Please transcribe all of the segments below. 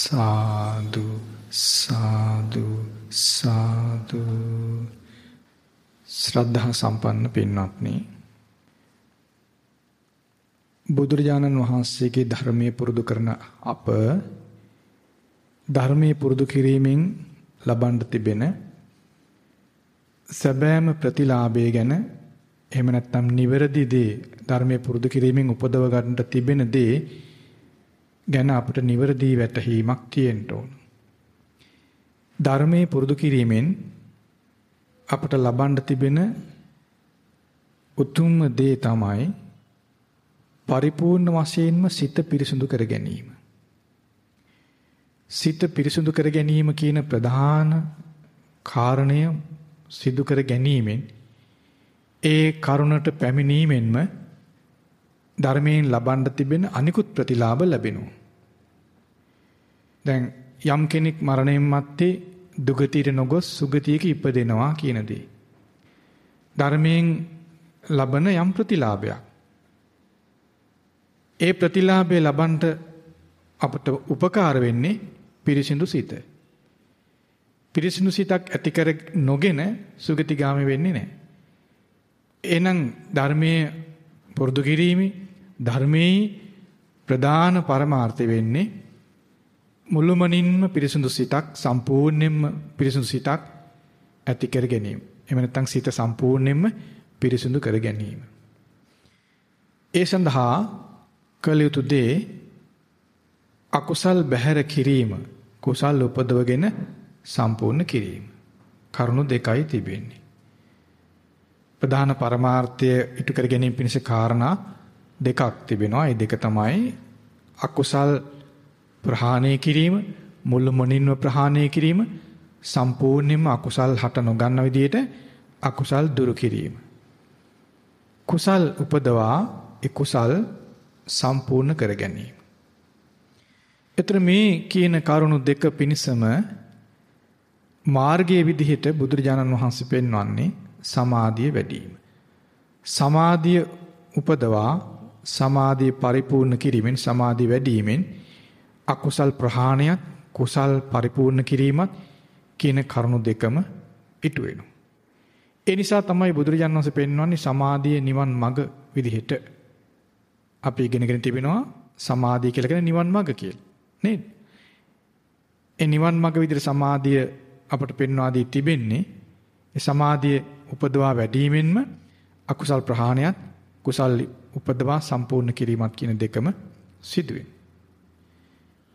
සාදු සාදු සාදු ශ්‍රද්ධා සම්පන්න පින්වත්නි බුදුරජාණන් වහන්සේගේ ධර්මයේ පුරුදු කරන අප ධර්මයේ පුරුදු කිරීමෙන් ලබන්න තිබෙන සැබෑම ප්‍රතිලාභය ගැන එහෙම නැත්නම් නිවැරදි දේ ධර්මයේ පුරුදු කිරීමෙන් උපදව ගන්නට තිබෙන දේ ගැන අපට නිවැරදි වැටහීමක් තියෙන්න ඕන. ධර්මයේ පුරුදු කිරීමෙන් අපට ලබන්න තිබෙන උතුම්ම දේ තමයි පරිපූර්ණ වශයෙන්ම සිත පිරිසුදු කර ගැනීම. සිත පිරිසුදු කර ගැනීම කියන ප්‍රධාන කාරණය සිදු කර ගැනීමෙන් ඒ කරුණට පැමිණීමෙන්ම ධර්මයෙන් ලබන්න තිබෙන අනිකුත් ප්‍රතිලාභ ලැබෙනවා. දැන් යම් කෙනෙක් මරණයන් මත්තේ දුගතියට නොගොස් සුගතියක ඉපදෙනවා කියන දේ. ධර්මයෙන් ලබන යම් ප්‍රතිලාභයක්. ඒ ප්‍රතිලාභය ලබන්නට අපට උපකාර වෙන්නේ පිරිසිදු සිත. පිරිසිදු සිතක් ඇති කර නොගෙන සුගතිගාමී වෙන්නේ නැහැ. එහෙනම් ධර්මයේ පුරුදු කිරීමේ ධර්මයේ ප්‍රධාන පරමාර්ථය වෙන්නේ මුළුමනින්ම පිරිසිදු සිතක් සම්පූර්ණයෙන්ම පිරිසිදු සිතක් ඇති කර ගැනීම. එහෙම නැත්නම් සිත සම්පූර්ණයෙන්ම පිරිසිදු කර ගැනීම. ඒ සඳහා කළ යුතු දේ අකුසල් බැහැර කිරීම, කුසල් උපදවගෙන සම්පූර්ණ කිරීම. කරුණු දෙකයි තිබෙන්නේ. ප්‍රධාන පරමාර්ථය ඉටු කර ගැනීම පිණිස කාරණා දෙකක් තිබෙනවා. ඒ දෙක තමයි අකුසල් ප්‍රහාණය කිරීම, මුළු මොනින්ම ප්‍රහාණය කිරීම, සම්පූර්ණයෙන්ම අකුසල් හට නොගන්න විදිහට අකුසල් දුරු කිරීම. කුසල් උපදවා ඒ කුසල් සම්පූර්ණ කර ගැනීම. එතර මේ කියන කරුණු දෙක පිණිසම මාර්ගයේ විදිහට බුදුරජාණන් වහන්සේ පෙන්වන්නේ සමාධිය වැඩි වීම. සමාධිය උපදවා සමාධිය පරිපූර්ණ කිරීමෙන් සමාධිය වැඩි වීමෙන් අකුසල් ප්‍රහාණයත් කුසල් පරිපූර්ණ කිරීමත් කියන කරුණු දෙකම ඉටු වෙනවා. ඒ නිසා තමයි බුදුරජාණන් වහන්සේ පෙන්වන්නේ සමාධිය නිවන් මඟ විදිහට. අපි ඉගෙනගෙන තිබෙනවා සමාධිය කියලා කියන නිවන් මඟ කියලා. නේද? ඒ නිවන් මඟ විදිහට සමාධිය අපට පෙන්වා දී තිබෙන්නේ ඒ සමාධිය උපදවා වැඩිවීමෙන්ම අකුසල් ප්‍රහාණයත් කුසල් උපදවා සම්පූර්ණ කිරීමත් කියන දෙකම සිදුවේ.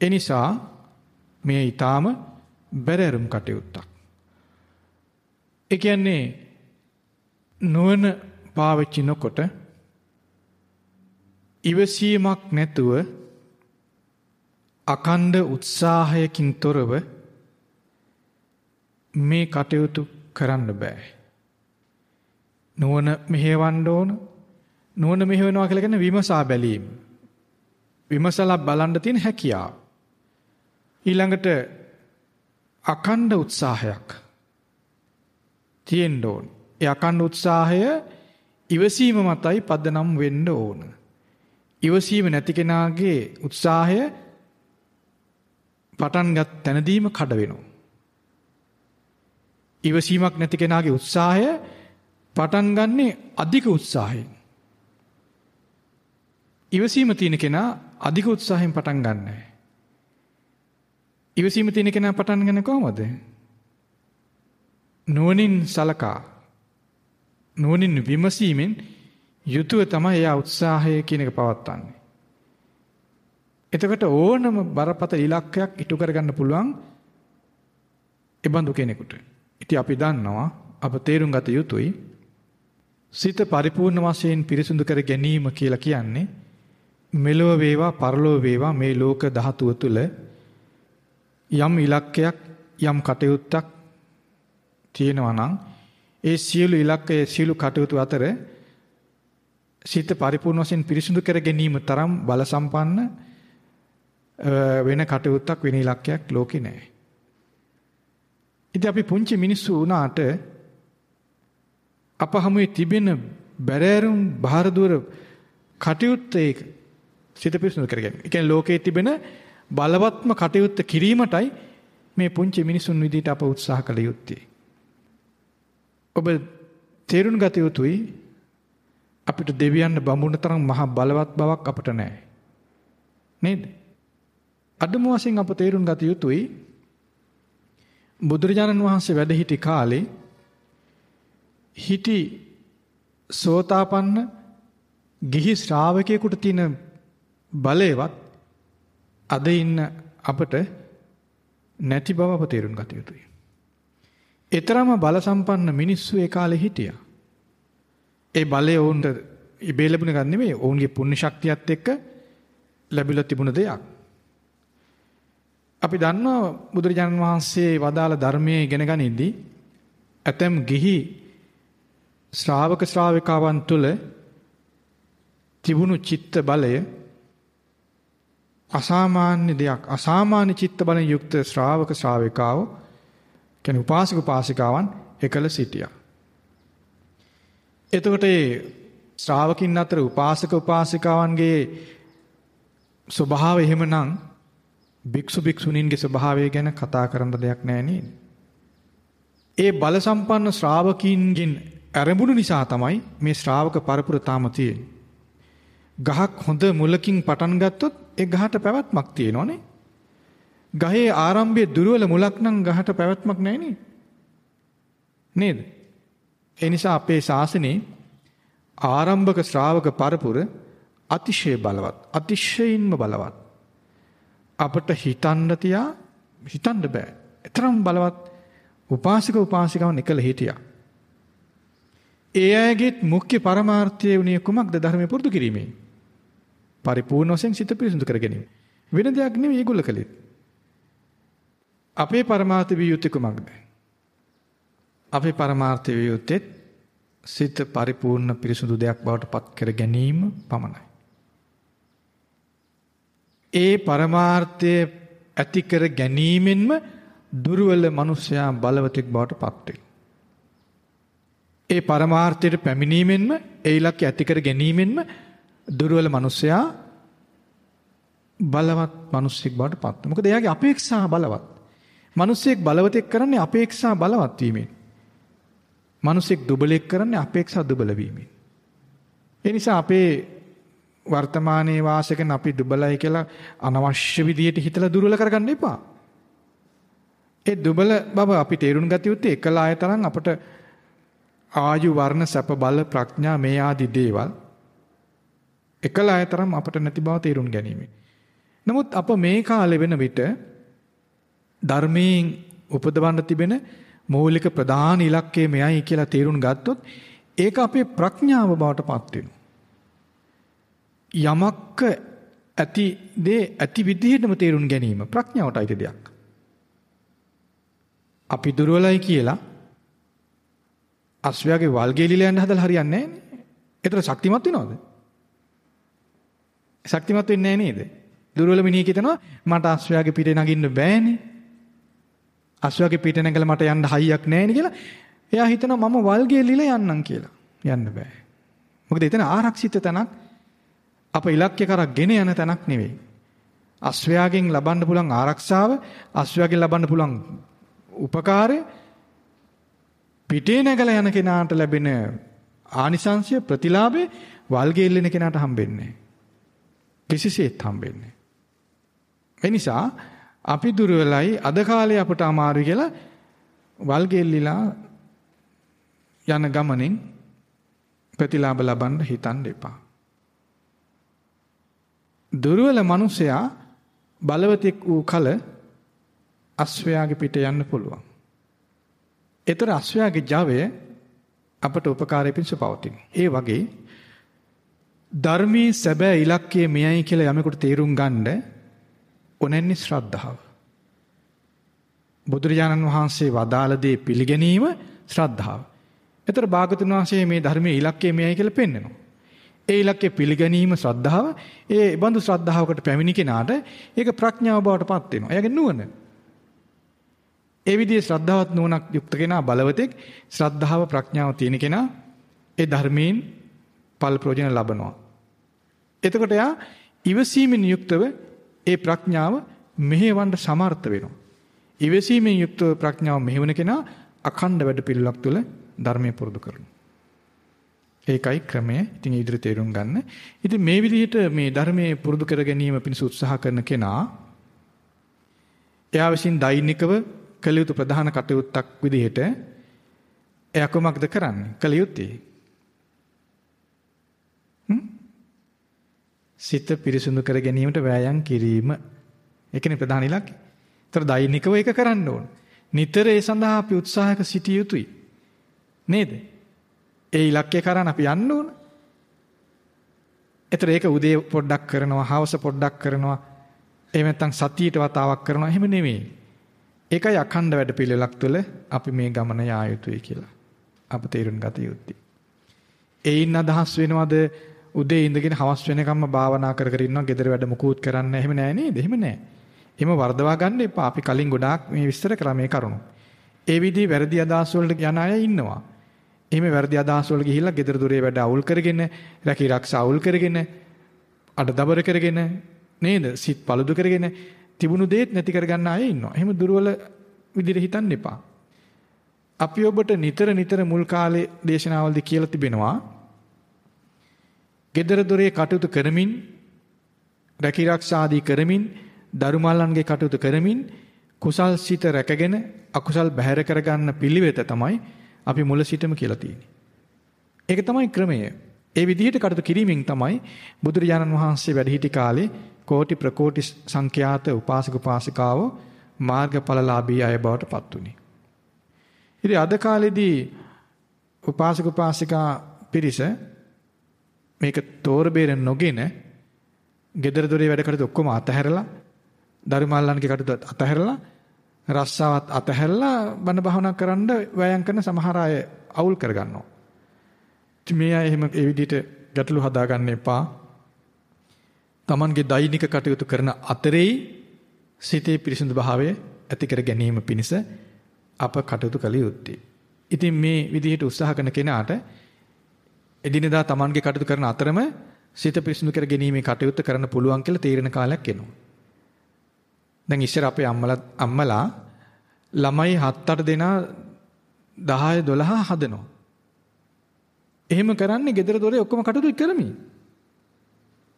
ඒ නිසා මේ ඊටාම බැරෑරුම් කටයුත්තක්. ඒ කියන්නේ නුවණ පාවිච්චි නොකොට ඉවසීමක් නැතුව අකණ්ඩ උත්සාහයකින් තොරව මේ කටයුතු කරන්න බෑ. නුවණ මෙහෙවන්න ඕන. නුවණ මෙහෙවනවා කියලා කියන්නේ විමසා බැලීම. විමසලා බලන්න තියෙන හැකියාව. ඊළඟට අකණ්ඩ උත්සාහයක් තියෙන්න ඕන. ඒ අකණ්ඩ උත්සාහය ඉවසීම මතයි පදනම් වෙන්න ඕන. ඉවසීම නැති කෙනාගේ උත්සාහය පටන් ගත් තැනදීම කඩ වෙනවා. ඉවසීමක් නැති කෙනාගේ උත්සාහය පටන් ගන්නේ අධික උත්සාහයෙන්. ඉවසීම තියෙන කෙනා අධික උත්සාහයෙන් පටන් ගන්නෑ. ඉවසීම තියෙන කෙනා පටන් ගන්න කොහමද? නුවණින් සලකා නුවණින් විමසීමෙන් යුතුව තමයි එයා උත්සාහය කියන එක පවත්වන්නේ. එතකොට ඕනම බරපතල ඉලක්කයක් ඉටු කරගන්න පුළුවන් එබඳු කෙනෙකුට. ඉතින් අපි දන්නවා අප තේරුම් ගත යුතුයි සිත පරිපූර්ණ වශයෙන් පිරිසුදු කර ගැනීම කියලා කියන්නේ මෙලොව වේවා පරලොව වේවා මේ ලෝක ධාතුව තුළ යම් ඉලක්කයක් යම් කටයුත්තක් තියෙනවා නම් ඒ සියලු ඉලක්කයේ සියලු කටයුතු අතර සිත පරිපූර්ණ වශයෙන් පිරිසිදු කර ගැනීම තරම් බල සම්පන්න වෙන කටයුත්තක් වෙන ඉලක්කයක් ලෝකේ නැහැ. ඉතින් අපි පුංචි මිනිස්සු වුණාට අප හමුවේ තිබෙන බැරෑරුම් බාහිර දුර කටයුත්ත ඒක සිත පිරිසිදු කර ගැනීම. ඒ කියන්නේ ලෝකයේ තිබෙන බලවත්ම කටයුත්ත කිරීමටයි මේ පුංචි මිනිසුන් විදිහට අප උත්සාහ කළ යුත්තේ. ඔබ තේරුම් ගත යුතුයි අපිට දෙවියන් බඹුන තරම් මහා බලවත් බවක් අපට නැහැ. නේද? අදම වශයෙන් අප තේරුම් ගත යුතුයි බුදුරජාණන් වහන්සේ වැඩ සිටි කාලේ හිටි සෝතාපන්න ගිහි ශ්‍රාවකයෙකුට තියෙන බලයවත් අද ඉන්න අපට නැති බව අප තේරුම් ගත යුතුයි. ඊතරම බල සම්පන්න මිනිස්සු ඒ කාලේ හිටියා. ඒ බලය ඔවුන්ට ඉබේ ලැබුණ එකක් නෙමෙයි. ඔවුන්ගේ පුණ්‍ය ශක්තියත් එක්ක ලැබිලා තිබුණ දෙයක්. අපි දන්නවා බුදුරජාණන් වහන්සේ වදාළ ධර්මයේ ඉගෙන ගනිද්දී ඇතම් ගිහි ශ්‍රාවක ශ්‍රාවිකාවන් තුළ තිබුණු චිත්ත බලය අසාමාන්‍ය දෙයක් අසාමාන්‍ය චිත්ත බලෙන් යුක්ත ශ්‍රාවක ශ්‍රාවිකාව කියන උපාසක උපාසිකාවන් එකල සිටියා. එතකොට ඒ ශ්‍රාවකින් අතර උපාසක උපාසිකාවන්ගේ ස්වභාවය එහෙමනම් භික්ෂු භික්ෂුණීන්ගේ ස්වභාවය ගැන කතා කරන්න දෙයක් නැහැ නේද? ඒ බල සම්පන්න ශ්‍රාවකීන්ගෙන් ඇරඹුණු නිසා තමයි මේ ශ්‍රාවක පරපුර තාම තියෙන්නේ. ගහක් හොඳ මුලකින් පටන් ගත්තොත් ඒ ගහට පැවැත්මක් තියෙනවනේ. ගහේ ආරම්භයේ දුර්වල මුලක් නම් ගහට පැවැත්මක් නැහැ නේද? ඒ නිසා අපේ ශාසනයේ ආරම්භක ශ්‍රාවක පරපුර අතිශය බලවත්, අතිශයින්ම බලවත්. අපට හිතන්න තියා හිතන්න බෑ. තරම් බලවත් උපාසක උපාසිකාවන් එකල හිටියා. ඒ අයගේත් මුඛ්‍ය පරමාර්ථය වුණේ කුමක්ද ධර්මය පුරුදු කිරීමේ. පරිපූර්ණ වශයෙන් සිත පිරිසිදු කර ගැනීම. වෙන දෙයක් නෙවෙයි ඒගොල්ල කළේ. අපේ පරමාර්ථ විය යුත්තේ කුමක්ද? අපේ පරමාර්ථ විය යුත්තේ සිත පරිපූර්ණ පිරිසුදු දෙයක් බවට පත් කර ගැනීම පමණයි. ඒ පරමාර්ථය ඇති කර ගැනීමෙන්ම දුර්වල මිනිසයා බලවතෙක් බවට පත් ඒ පරමාර්ථයට පැමිණීමෙන්ම ඒ ඉලක්කය ඇති කර ගැනීමෙන්ම දුර්වල මිනිසයා බලවත් මිනිසෙක් බවට පත් වෙනවා. මොකද එයාගේ අපේක්ෂා බලවත්. මිනිසෙක් බලවතෙක් කරන්නේ අපේක්ෂා බලවත් වීමෙන්. මිනිසෙක් දුබලෙක් කරන්නේ අපේක්ෂා දුබල වීමෙන්. ඒ නිසා අපේ වර්තමානයේ වාසය කරන අපි දුබලයි කියලා අනවශ්‍ය විදියට හිතලා දුර්වල කරගන්න එපා. ඒ දුබල බව අපි තේරුම් ගත යුත්තේ එකලාය තරම් අපට ආයු වර්ණ සැප බල ප්‍රඥා මේ ආදී දේවල් එකලාය තරම් අපට නැති බව තේරුම් ගැනීම. නමුත් අප මේ කාලේ වෙන විට ධර්මයෙන් උපදවන්න තිබෙන මූලික ප්‍රධාන ඉලක්කය මෙයයි කියලා තේරුම් ගත්තොත් ඒක අපේ ප්‍රඥාව බවට පත් වෙනවා. යමක්ක ඇති දේ ඇති විදිහටම තේරුම් ගැනීම ප්‍රඥාවට අයිති දෙයක්. අපි දුර්වලයි කියලා අස්වැයාගේ වල්ගේ ලිලා යන්න හදලා හරියන්නේ නැහැ නේ. ඒතර ශක්තිමත් වෙනවද? ශක්තිමත් වෙන්නේ නැහැ නේද? දුර්වල මිනිහෙක් හිතනවා මට අස්වැයාගේ පිටේ නගින්න බෑනේ. අස්වැයාගේ පිටේ නැගලා මට යන්න හයියක් නැහැ නේ කියලා. එයා හිතනවා මම වල්ගේ ලිලා යන්නම් කියලා. යන්න බෑ. මොකද එතන ආරක්ෂිත තැනක් අප ඉලක්කය කරා ගෙන යන තැනක් නෙවෙයි. අස්වැයාගෙන් ලබන්න පුළුවන් ආරක්ෂාව, අස්වැයාගෙන් ලබන්න පුළුවන් උපකාරය පිටේ නැගලා යන කෙනාට ලැබෙන ආනිසංශය ප්‍රතිලාභය වල්ගේ ඉල්ලෙන කෙනාට හම්බෙන්නේ කිසිසේත් හම්බෙන්නේ ඒ නිසා අපි දුර්වලයි අද කාලේ අපට අමාරුයි කියලා වල්ගෙල්ලිලා යන ගමනින් ප්‍රතිලාභ ලබන්න හිතන්න එපා. දුර්වල මිනිසයා බලවතෙක් වූ කල අස්වැයාගේ පිට යන්න පුළුවන්. ඒතර අස්වැයාගේ Javaය අපට උපකාරය පිණිස පවතින. ඒ වගේ ධර්මයේ සැබෑ ඉලක්කය මෙයයි කියලා යමෙකුට තේරුම් ගන්න ඔනෙන්නේ ශ්‍රද්ධාව. බුදුරජාණන් වහන්සේ වදාළ දේ පිළිගැනීම ශ්‍රද්ධාව. ඒතර භාගතුන් වහන්සේ මේ ධර්මයේ ඉලක්කය මෙයයි කියලා පෙන්වනවා. ඒ ඉලක්කය පිළිගැනීම ශ්‍රද්ධාව ඒ බඳු ශ්‍රද්ධාවකට පැමිණි කෙනාට ඒක ප්‍රඥාව බවට පත් වෙනවා. එයාගේ නුවණ. ඒ විදිහේ ශ්‍රද්ධාවත් නුවණක් යුක්ත කෙනා බලවතෙක් ශ්‍රද්ධාව ප්‍රඥාව තියෙන කෙනා ඒ ධර්මයෙන් ඵල ප්‍රයෝජන ලබනවා. එතකොට එයා ඉවසීමෙන් යුක්තව ඒ ප්‍රඥාව මෙහෙවන්න සමර්ථ වෙනවා. ඉවසීමෙන් යුක්තව ප්‍රඥාව මෙහෙවන කෙනා අඛණ්ඩ වැඩ පිළිලක් තුළ ධර්මයේ පුරුදු කරනවා. ඒකයි ක්‍රමය. ඉතින් ඉදිරි තේරුම් ගන්න. ඉතින් මේ විදිහට මේ ධර්මයේ පුරුදු කර ගැනීම පිණිස උත්සාහ කරන කෙනා එයා විසින් දෛනිකව කළ යුතු ප්‍රධාන කටයුත්තක් විදිහට එයා කොමක්ද කරන්නේ? කළ යුත්තේ. සිත පිරිසුදු කර ගැනීමට වෑයම් කිරීම. ඒකනේ ප්‍රධාන ඉලක්කය. ඒතර දෛනිකව ඒක කරන්න ඕන. නිතර ඒ සඳහා අපි උත්සාහක සිටිය යුතුයි. නේද? ඒ ඉලක්කය කරන් අපි යන්න ඕන. ඒතර ඒක උදේ පොඩ්ඩක් කරනවා, හවස පොඩ්ඩක් කරනවා. එහෙම නැත්නම් සතියට වතාවක් කරනවා. එහෙම නෙමෙයි. ඒකයි අඛණ්ඩ වැඩ පිළිවෙලක් තුළ අපි මේ ගමන යා යුතුයි කියලා. අප තේරුම් ගත යුතුයි. ඒයින් අදහස් වෙනවද උදේ ඉඳගෙන හවස් වෙනකම්ම භාවනා කර කර ඉන්නවා ගෙදර වැඩ මුකුත් කරන්න එහෙම නෑ නේද? එහෙම නෑ. එහෙම වර්ධවා ගන්න එපා. අපි කලින් ගොඩාක් මේ විස්තර කරා මේ කරුණු. ඒ විදිහේ වැරදි අදහස් වලට යන අය ඉන්නවා. එහෙම වැරදි අදහස් වල ගිහිල්ලා ගෙදර දොරේ වැඩ අවුල් කරගෙන, රැකී ආරක්ෂා අවුල් කරගෙන, අඩදබර කරගෙන නේද? සිත් පළුදු කරගෙන තිබුණු දේත් නැති කරගන්න අය ඉන්නවා. එහෙම දුර්වල විදිහට හිතන්න එපා. අපි ඔබට නිතර නිතර මුල් කාලේ දේශනාවල්දී කියලා තිබෙනවා. Gedara dore කටයුතු කරමින් රැකී ආරක්ෂාදී කරමින් දරුමල්ලන්ගේ කටයුතු කරමින් කුසල් සිත රැකගෙන අකුසල් බැහැර කරගන්න පිළිවෙත තමයි අපි මුල සිටම කියලා තියෙන්නේ. ඒක තමයි ක්‍රමය. ඒ විදිහට කටයුතු කිරීමෙන් තමයි බුදුරජාණන් වහන්සේ වැඩ සිටි කාලේ කෝටි ප්‍රකෝටි සංඛ්‍යාත උපාසක උපාසිකාවෝ මාර්ගඵලලාභී අය බවට පත් වුණේ. ඉතින් අද කාලේදී උපාසක උපාසිකා පිරිස මේක තෝර බේර නොගෙන gedara dore වැඩ කටයුතු ඔක්කොම අතහැරලා ධර්මාල්ලන්ගේ කටයුතු අතහැරලා රස්සාවත් අතහැරලා බණ භාවනා කරන්න වෑයම් කරන සමහර අය අවුල් කරගන්නවා. මේ අය එහෙම ඒ විදිහට ගැටලු හදාගන්න එපා. Tamanගේ දෛනික කටයුතු කරන අතරේ සිතේ පිරිසිදු භාවය ඇති කර ගැනීම පිණිස අප කටයුතු කළ යුත්තේ. ඉතින් මේ විදිහට උත්සාහ කරන කෙනාට එදිනෙදා Tamanගේ කටයුතු කරන අතරම සිත පිරිසිදු කර ගැනීමේ කටයුත්ත කරන්න පුළුවන් කියලා තීරණ කාලයක් එනවා. දැන් ඉස්සර අපේ අම්මලා අම්මලා ළමයි 7-8 දෙනා 10 12 හදනවා. එහෙම කරන්නේ gedara dore ඔක්කොම කටයුතු කරමින්.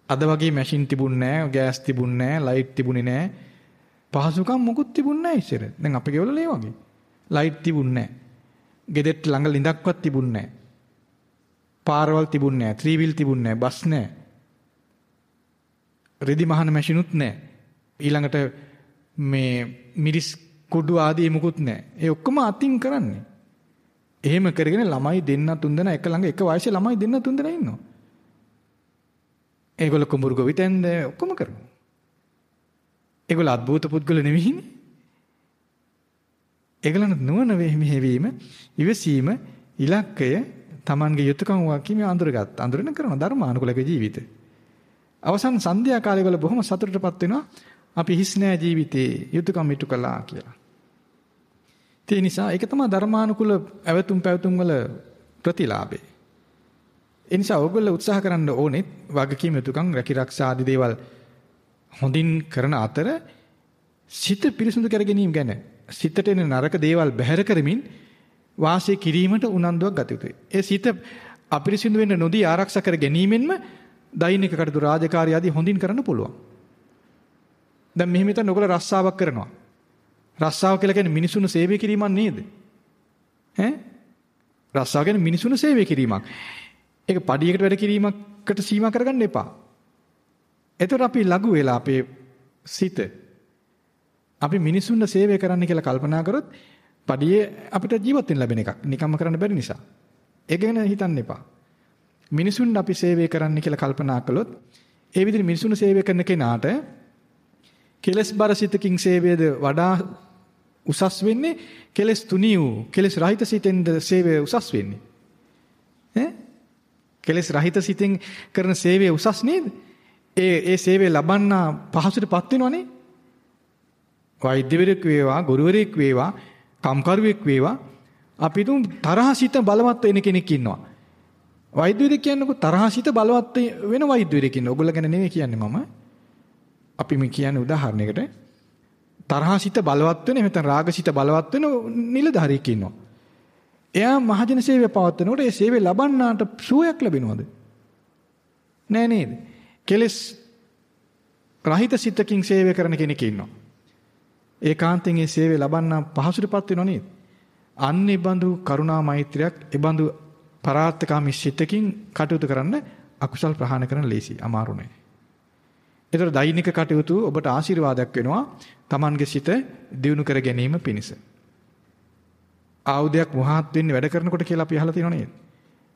අද වගේ මැෂින් තිබුණේ නැහැ, ගෑස් තිබුණේ නැහැ, ලයිට් තිබුණේ නැහැ. පහසුකම් මොකුත් තිබුණේ නැහැ ඉස්සර. දැන් අපේ ගෙවල ඒ වගේ. ලයිට් තිබුණේ නැහැ. ගෙදෙට්ට ළඟ ලිඳක්වත් තිබුණේ නැහැ. පාරවල් තිබුණේ නැහැ. ත්‍රිවිල් තිබුණේ නැහැ. බස් නැහැ. රෙදි මහන මැෂිනුත් නැහැ. ඊළඟට මේ මිරිස් කුඩු ආදී මුකුත් නැහැ. ඒ ඔක්කොම අතින් කරන්නේ. එහෙම කරගෙන ළමයි දෙන්න තුන් දෙනා එක ළඟ එක වයසේ ළමයි දෙන්න තුන් දෙනා ඉන්නවා. ඒගොල්ලෝ කුඹුරු ගොවිතැන්ද ඔක්කොම කරනවා. ඒගොල්ලෝ අద్భుත පුද්ගල නෙවෙයිනේ. ඒගොල්ලන් නුවණ මෙහෙවීම, ඉවසීම, ඉලක්කය Tamanගේ යුතුයකම් වකිම අඳුරගත්. අඳුරන කරන ධර්මානුකූලක ජීවිත. අවසන් සන්ධ්‍යා කාලේ වල බොහොම සතුටටපත් වෙනවා. අපි හිස් නෑ ජීවිතේ යුතුයකම් ඉටු කළා කියලා. ඒ නිසා ඒක තමයි ධර්මානුකූල ඇවතුම් පැවතුම් වල ප්‍රතිලාභේ. ඒ නිසා ඕගොල්ලෝ උත්සාහ කරන්න ඕනේ වගකීම් යුතුයකම් රැකිරක්ෂා ආදී දේවල් හොඳින් කරන අතර සිත පිරිසිදු කර ගැනීම ගැන සිතට එන නරක දේවල් බැහැර කරමින් වාසය කිරීමට උනන්දුවක් ගත යුතුයි. ඒ සිත අපිරිසිදු වෙන්න නොදී ආරක්ෂා කර ගැනීමෙන්ම දෛනික කටයුතු රාජකාරී ආදී හොඳින් කරන්න පුළුවන්. දැන් මෙහෙම හිතන්න ඔයගොල්ලෝ රස්සාවක් කරනවා. රස්සාව කියලා කියන්නේ මිනිසුන්ව සේවය කිරීමක් නේද? ඈ? රස්සාව කියන්නේ මිනිසුන්ව සේවය කිරීමක්. ඒක පඩියකට වැඩ කිරීමකට සීමා කරගන්න එපා. එතකොට අපි ලඝු වෙලා අපේ සිත අපි මිනිසුන්ව සේවය කරන්න කියලා කල්පනා කරොත් පඩියේ අපිට ජීවත් වෙන්න ලැබෙන එකක්. නිකම්ම කරන්න බැරි නිසා. ඒක ගැන හිතන්න එපා. මිනිසුන් අපි සේවය කරන්න කියලා කල්පනා කළොත් ඒ විදිහට මිනිසුන් සේවය කරන කෙනාට කෙලස් බරසිතකින් සේවයද වඩා උසස් වෙන්නේ කෙලස් තුනී වූ කෙලස් රහිත සිතෙන්ද සේවය උසස් වෙන්නේ. ඈ කෙලස් රහිත සිතෙන් කරන සේවය උසස් නේද? ඒ ඒ සේවය ලබන්න පහසුටපත් වෙනවනේ. වෛද්‍යවරයෙක් වේවා, ගුරුවරයෙක් වේවා, කම්කරුවෙක් වේවා අපි තුන් තරහසිත බලවත් වෙන කෙනෙක් ඉන්නවා. වෛද්‍යවරයෙක් කියන්නකො තරහසිත බලවත් වෙන වෛද්‍යවරයෙක් ඉන්නවා. ඔයගොල්ලෝ ගැන නෙවෙයි කියන්නේ මම. අපි මේ කියන්නේ උදාහරණයකට තරහසිත බලවත් වෙන එහෙම නැත්නම් රාගසිත බලවත් වෙන නිලධාරියෙක් ඉන්නවා. එයා මහජන සේවය පවත්වනකොට ඒ සේවය ලබන්නාට සුවයක් ලැබෙනවද? නෑ නේද? කෙලස් රහිත සිතකින් සේවය කරන කෙනෙක් ඉන්නවා. ඒකාන්තයෙන් ඒ සේවය ලබන්න පහසුටපත් වෙනව නේද? අන්න ඒ බඳු කරුණා මෛත්‍රියක් ඒ බඳු පරාර්ථකාමී සිතකින් කටයුතු කරන්න අකුසල් ප්‍රහාණය කරන ලේසි අමාරු නෑ. ඒතර දෛනික කටයුතු ඔබට ආශිර්වාදයක් වෙනවා Tamange සිත දියුණු කර ගැනීම පිණිස. ආයුධයක් මොහාත් වෙන්නේ වැඩ කරනකොට කියලා අපි අහලා තියෙනව නේද?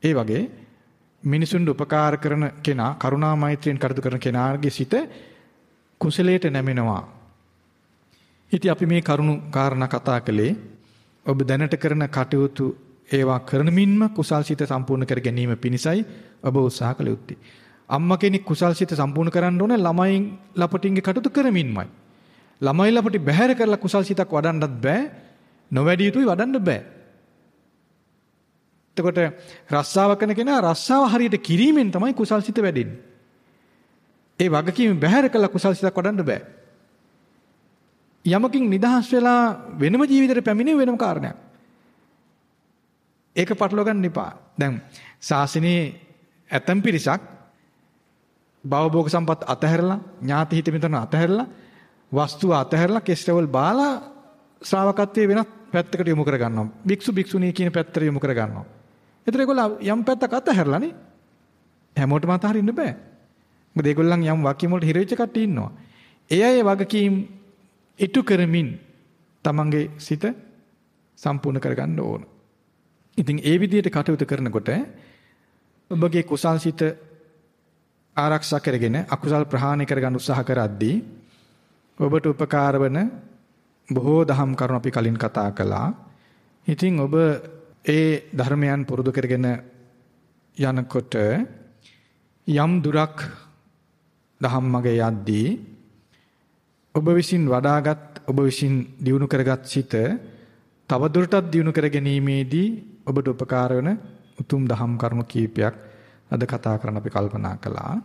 ඒ වගේ මිනිසුන්ට උපකාර කරන කෙනා කරුණා මෛත්‍රියෙන් කටයුතු කරන කෙනාගේ සිත කුසලයට නැමෙනවා. ඉතින් අපි මේ කරුණු කාරණා කතා කළේ ඔබ දැනට කරන කටයුතු ඒවා කරනමින්ම කුසල් සිත සම්පූර්ණ කර ගැනීම පිණිසයි ඔබ උත්සාහ කළ යුත්තේ. අම්මා කෙනෙක් කුසල් සිත සම්පූර්ණ කරන්න ඕන ළමයින් ලපටින්ගේ කටයුතු කරමින්මයි. ළමයි ලපටි බැහැර කරලා කුසල් සිතක් වඩන්නත් බෑ. නොවැඩිය යුතුයි වඩන්න බෑ. එතකොට රස්සාව කරන කෙනා රස්සාව හරියට කිරීමෙන් තමයි කුසල් සිත වැඩෙන්නේ. ඒ වගකීම බැහැර කළා කුසල් සිතක් වඩන්න බෑ. යමකින් නිදහස් වෙලා වෙනම ජීවිතයට පැමිණෙන වෙනම කාරණයක්. ඒක පටලවා ගන්න එපා. දැන් ශාසනයේ ඇතම් පිරිසක් භවභෝග සම්පත් අතහැරලා ඥාති හිත මිතන අතහැරලා වස්තුව අතහැරලා කෙස්ටවල් බාලා ශ්‍රාවකත්වයේ වෙනත් පැත්තකට යොමු කර ගන්නවා. භික්ෂු භික්ෂුණී කියන පැත්තට යොමු කර ගන්නවා. ඒතර ඒගොල්ලෝ යම් පැත්තක අතහැරලානේ. හැමෝටම අතහරින්න බෑ. මොකද ඒගොල්ලන් යම් වාක්‍යම වලට හිරෙච්ච කට්ටිය ඉන්නවා. ඒ අය වගකීම් ඉටු කරමින් තමන්ගේ සිත සම්පූර්ණ කරගන්න ඕන. ඉතින් ඒ විදිහට කටයුතු කරනකොට ඔබගේ කුසල් සිත ආරක්ෂා කරගෙන අකුසල් ප්‍රහාණය කරගන්න උත්සාහ කරද්දී ඔබට උපකාර වන බොහෝ දහම් කරුණු අපි කලින් කතා කළා. ඉතින් ඔබ ඒ ධර්මයන් පුරුදු කරගෙන යනකොට යම් දුරක් දහම් මගේ යද්දී ඔබ විසින් වඩාගත් ඔබ විසින් දියුණු කරගත් සිත තව දුරටත් දියුණු කර ගැනීමේදී ඔබට උපකාර වෙන උතුම් දහම් කරුණු කීපයක් අද කතා කරන්න අපි කල්පනා කළා.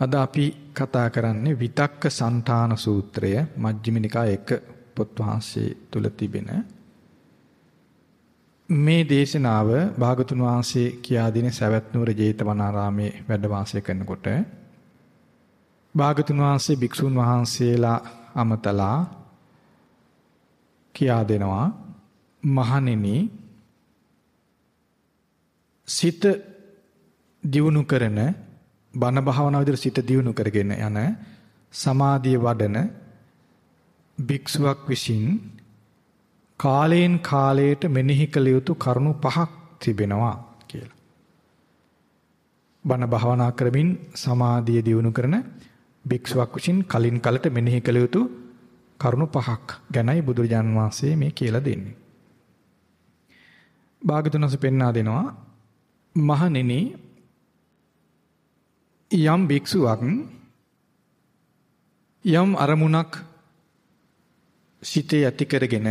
අද අපි කතා කරන්නේ විතක්ක సంతාන සූත්‍රය මජ්ක්‍ධිම නිකාය 1 පොත් වහන්සේ තුල තිබෙන මේ දේශනාව භාගතුන් වහන්සේ කියා දෙන සවැත් නුවර ජේතවනාරාමේ වැඩ වාසය කරනකොට භාගතුන් වහන්සේ භික්ෂුන් වහන්සේලා අමතලා කියා දෙනවා මහණෙනි සිත දියුණු කරන බණ භාවනා විදිහට සිත දියුණු කරගෙන යන සමාධිය වඩන භික්ෂුවක් විසින් කාලයෙන් කාලයට මෙනෙහි කළ යුතු කරුණු පහක් තිබෙනවා කියලා. බණ භාවනා කරමින් සමාධිය දියුණු කරන භික්ෂුවක් විසින් කලින් කලට මෙනෙහි කළ යුතු කරුණු පහක් ගැනයි බුදුරජාන් වහන්සේ මේ කියලා දෙන්නේ. භාගතුනස පෙන්වා දෙනවා මහණෙනි යම් භික්ෂුවක් යම් අරමුණක් සිතේ ඇති කරගෙන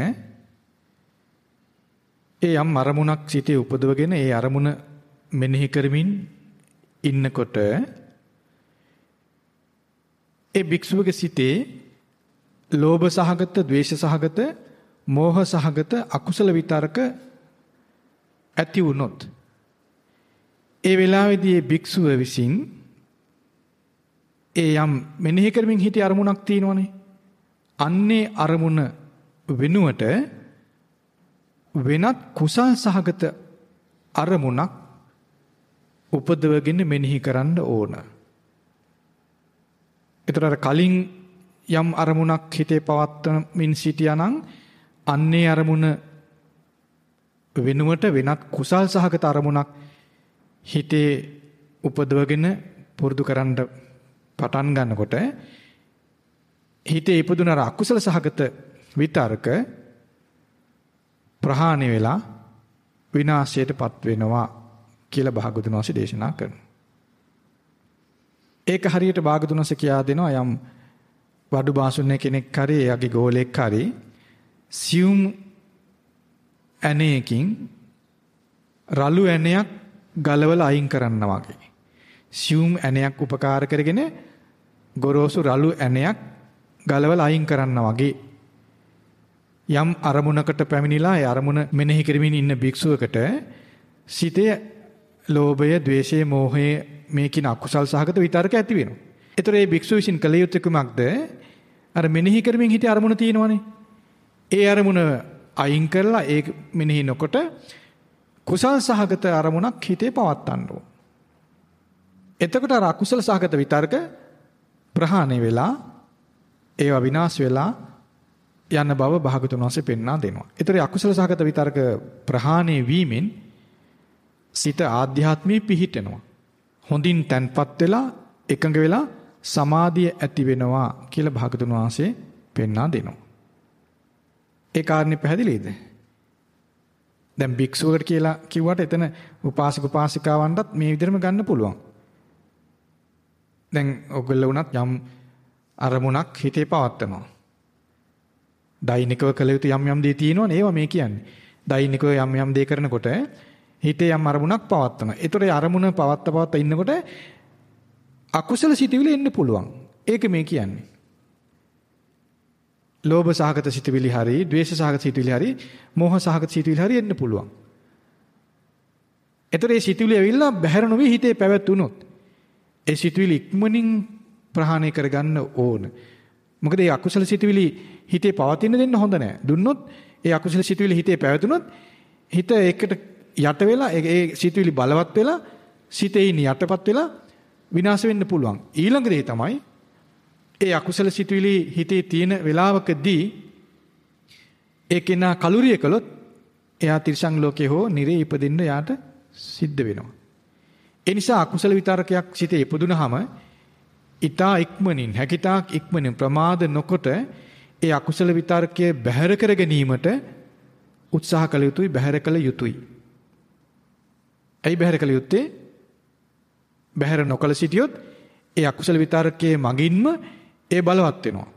ඒ යම් අරමුණක් සිතේ උපදවගෙන ඒ අරමුණ මෙනෙහි කරමින් ඉන්නකොට ඒ භික්ෂුවගේ සිතේ ලෝභ සහගත, ද්වේෂ සහගත, මෝහ සහගත අකුසල විතරක ඇති වුනොත් ඒ වෙලාවේදී ඒ භික්ෂුව විසින් ඒ යම් මෙනෙහි කරමින් හිටි අරමුණක් තියෙනවනේ. අන්නේ අරමුණ වෙනුවට වෙනත් කුසල් සහගත අරමුණක් උපදවගෙන මෙනෙහි කරන්න ඕන. ඒතර කලින් යම් අරමුණක් හිතේ පවත්වමින් සිටියානම් අන්නේ අරමුණ වෙනුවට වෙනත් කුසල් සහගත අරමුණක් හිතේ උපදවගෙන පුරුදු කරන්න පටන් ගන්නකොට හිතේ ඉපදුන අකුසල සහගත විතරක ප්‍රහාණය වෙලා විනාශයටපත් වෙනවා කියලා භාගතුන් වහන්සේ දේශනා කරනවා. ඒක හරියට භාගතුන් වහන්සේ කියා දෙනවා යම් වඩු බාසුන්නේ කෙනෙක් හරි එයාගේ ගෝලෙක් හරි සියුම් ඇණයකින් රළු ඇණයක් ගලවලා අයින් කරනවා වගේ. සියුම් ඇණයක් උපකාර කරගෙන ගොරෝසු රළු ඇණයක් ගලවලා අයින් කරනවා වගේ යම් අරමුණකට පැමිණිලා ඒ අරමුණ මෙනෙහි කරමින් ඉන්න භික්ෂුවකට සිතේ ලෝභය, ద్వේෂය, මෝහය මේ කින අකුසල් සහගත විතරක ඇති වෙනවා. ඒතර මේ භික්ෂුව විසින් කළ යුත්තේ කුමක්ද? අර මෙනෙහි කරමින් හිතේ අරමුණ තියෙනවනේ. ඒ අරමුණ අයින් කරලා ඒ මෙනෙහි නොකොට කුසල් සහගත අරමුණක් හිතේ පවත්තන්න ඕන. එතකොට අර අකුසල සහගත විතර්ක ප්‍රහාණය වෙලා ඒවා විනාශ වෙලා යන බව භාගතුන් වහන්සේ පෙන්වා දෙනවා. ඒතර අකුසල සහගත විතර්ක ප්‍රහාණය වීමෙන් සිත ආධ්‍යාත්මී පිහිටෙනවා. හොඳින් තැන්පත් වෙලා එකඟ වෙලා සමාධිය ඇති වෙනවා කියලා භාගතුන් වහන්සේ පෙන්වා දෙනවා. ඒ කාරණේ පැහැදිලිද? දැන් භික්ෂුවකට කියලා කිව්වට එතන උපාසක උපාසිකාවන්ටත් මේ විදිහටම ගන්න පුළුවන්. දැන් ඔයගොල්ලෝ උනත් යම් අරමුණක් හිතේ පවත්නවා. දෛනිකව කළ යුතු යම් යම් දේ තියෙනවනේ ඒවා මේ කියන්නේ. දෛනිකව යම් යම් දේ කරනකොට හිතේ යම් අරමුණක් පවත්නවා. ඒතකොට අරමුණ පවත්ත පවත්ත ඉන්නකොට අකුසල සිතුවිලි එන්න පුළුවන්. ඒක මේ කියන්නේ. ලෝභ සහගත සිතුවිලි හරි, ද්වේෂ සහගත සිතුවිලි හරි, මෝහ සහගත සිතුවිලි හරි එන්න පුළුවන්. ඒතර ඒ සිතුවිලි ඇවිල්ලා බහැර නොවි හිතේ පැවැත්ුණොත් ඒ සිතුවිලි ඉක්මනින් ප්‍රහාණය කරගන්න ඕන. මොකද ඒ අකුසල සිතුවිලි හිතේ පවතින දෙන්න හොඳ නැහැ. දුන්නොත් ඒ අකුසල සිතුවිලි හිතේ පැවතුනොත් හිත ඒකට යට වෙලා ඒ සිතුවිලි බලවත් වෙලා සිතේින් යටපත් වෙලා විනාශ වෙන්න පුළුවන්. ඊළඟ දේ තමයි ඒ අකුසල සිතුවිලි හිතේ තියෙන වෙලාවකදී ඒ කෙනා කලුරිය කළොත් එයා තිරිසන් ලෝකේ හෝ නිරේ ඉපදෙන්න යාට සිද්ධ වෙනවා. ඒ නිසා අකුසල විතරකයක් සිතේ ඉපදුනහම ඊතා ඉක්මනින් හැකිතාක් ඉක්මනින් ප්‍රමාද නොකොට ඒ අකුසල විතරකයේ බැහැර කර ගැනීමට උත්සාහ කළ යුතුයි බැහැර කළ යුතුයි. ඇයි බැහැර කළ යුත්තේ? බැහැර නොකළ සිටියොත් ඒ අකුසල විතරකයේ මගින්ම ඒ බලවත් වෙනවා.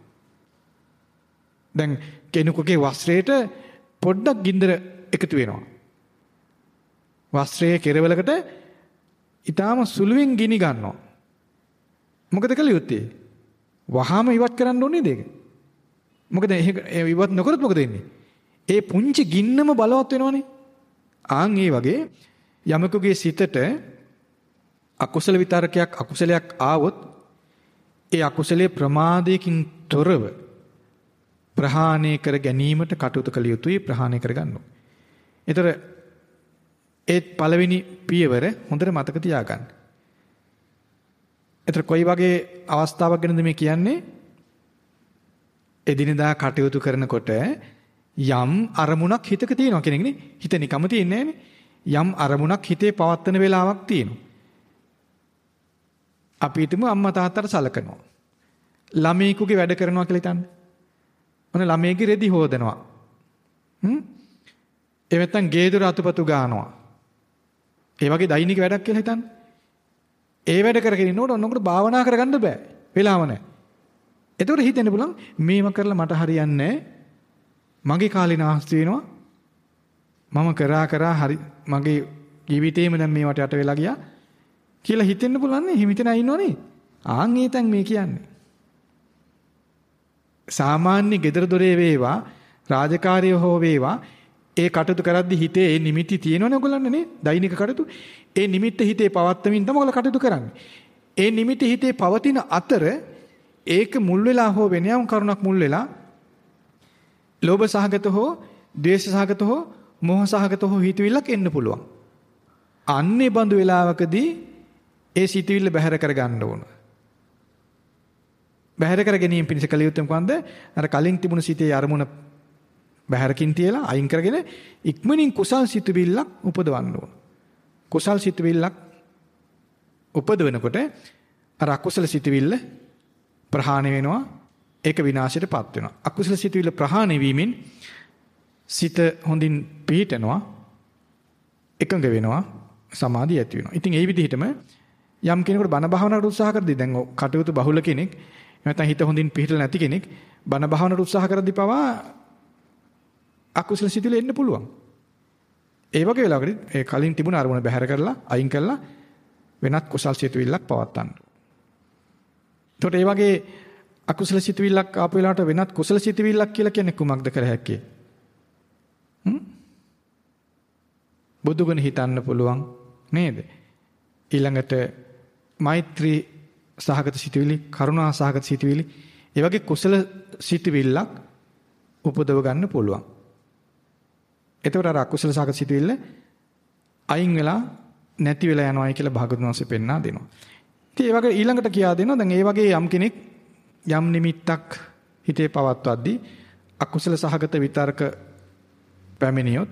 දැන් කෙනෙකුගේ වස්ත්‍රයට පොඩ්ඩක් ගින්දර එකතු වෙනවා. වස්ත්‍රයේ කෙරවලකට ඊටාම සුළුවෙන් ගිනි ගන්නවා. මොකද කළ යුත්තේ? වහාම ඉවත් කරන්න ඕනේ නේද ඒක? මොකද ඒ ඉවත් නොකරොත් මොකද වෙන්නේ? ඒ පුංචි ගින්නම බලවත් වෙනවනේ. ආන් ඒ වගේ යමකුගේ සිතට අකුසල විතරකයක් අකුසලයක් ආවොත් ඒ අකුසලයේ ප්‍රමාදයකින් තොරව ප්‍රහාණය කර ගැනීමට කටයුතු කළ යුතුයි ප්‍රහාණය කර ගන්න. ඒතර ඒත් පළවෙනි පියවර හොඳට මතක තියාගන්න. ඒතර කොයි වගේ අවස්ථාවක් ගැනද මේ කියන්නේ? එදිනදා කටයුතු කරනකොට යම් අරමුණක් හිතක තියෙනවා කියන එකනේ. හිත නිකම්ම තියෙන්නේ යම් අරමුණක් හිතේ පවත්තන වෙලාවක් තියෙනවා. අපි හිතමු අම්මා තාත්තට සලකනවා. ළමයෙකුගේ වැඩ කරනවා කියලා හිතන්න. ඔන්න ළමයේගේ රෙදි හොදනවා. හ්ම්? ඒ නැත්තම් ගේ දොර අතුපතු ගන්නවා. ඒ වගේ දෛනික වැඩක් කියලා හිතන්න. ඒ වැඩ කරගෙන ඉන්නකොට ඔන්නකට භාවනා කරගන්න බෑ. වෙලාව නැහැ. එතකොට හිතෙන්න පුළුවන් මේව කරලා මට හරියන්නේ මගේ කාලේ නාස්ති වෙනවා. මම කරා කරා හරි මගේ ජීවිතේම දැන් මේවට යට වෙලා ගියා. කියලා හිතෙන්න පුළුවන් නේ හිමිතන ඉන්නවනේ. ආන් ඒ තැන් මේ කියන්නේ. සාමාන්‍ය gedara dore වේවා රාජකාරිය හෝ වේවා ඒ කටයුතු කරද්දි හිතේ ඒ නිමිති තියෙනවනේ ඔයගොල්ලන්ට නේ දෛනික කටයුතු. ඒ නිමිත්ත හිතේ පවත්වමින් තමයි ඔයගොල්ලෝ කටයුතු කරන්නේ. ඒ නිමිති හිතේ පවතින අතර ඒක මුල් වෙලා හෝ වෙන යම් කරුණක් මුල් වෙලා ලෝභ සහගත හෝ ද්වේෂ සහගත හෝ මෝහ සහගත හෝ හිතවිල්ලක් එන්න පුළුවන්. අන්නේ බඳු වෙලාවකදී ඒ සිතුවිල්ල බැහැර කරගන්න ඕන. බැහැර කර ගැනීම පිණිස කළ යුත්තේ මොකන්ද? අර කලින් තිබුණු සිතේ අරමුණ බැහැරකින් තියලා අයින් කරගෙන ඉක්මනින් කුසල් සිතුවිල්ලක් උපදවන්න ඕන. කුසල් සිතුවිල්ලක් උපදවනකොට අර අකුසල සිතුවිල්ල ප්‍රහාණය වෙනවා. ඒක විනාශයටපත් වෙනවා. අකුසල සිතුවිල්ල ප්‍රහාණය වීමෙන් සිත හොඳින් පිහිටනවා. එකඟ වෙනවා. සමාධිය ඇති වෙනවා. ඉතින් ඒ විදිහටම යම් කෙනෙකුට බණ භාවනාවට උත්සාහ කරද්දී දැන් කටයුතු බහුල කෙනෙක් නැත්නම් හිත හොඳින් පිහිටලා නැති කෙනෙක් බණ භාවනාවට උත්සාහ කරද්දී පවා අකුසල සිතුවිලි එන්න පුළුවන්. ඒ වගේ වෙලාවකදී ඒ කලින් තිබුණ අරමුණ බැහැර කරලා අයින් කරලා වෙනත් කුසල් සිතුවිල්ලක් පවත්තන්න. එතකොට ඒ වගේ අකුසල සිතුවිල්ලක් ආපු වෙලාවට වෙනත් කුසල සිතුවිල්ලක් කියලා කියන්නේ කුමක්ද කර හැක්කේ? හ්ම්? බුදුගුණ හිතන්න පුළුවන් නේද? ඊළඟට මෛත්‍රී සහගත සිතුවිලි, කරුණා සහගත සිතුවිලි, ඒ වගේ කුසල සිතුවිල්ලක් උපදව ගන්න පුළුවන්. එතකොට අර අකුසල සහගත සිතුවිල්ල අයින් වෙලා නැති වෙලා යනවායි කියලා භාගතුන් වහන්සේ පෙන්වා දෙනවා. ඉතින් ඒ වගේ ඊළඟට කියා දෙනවා දැන් ඒ වගේ යම් කෙනෙක් යම් නිමිත්තක් හිතේ පවත්වද්දී අකුසල සහගත විතර්ක පැමිණියොත්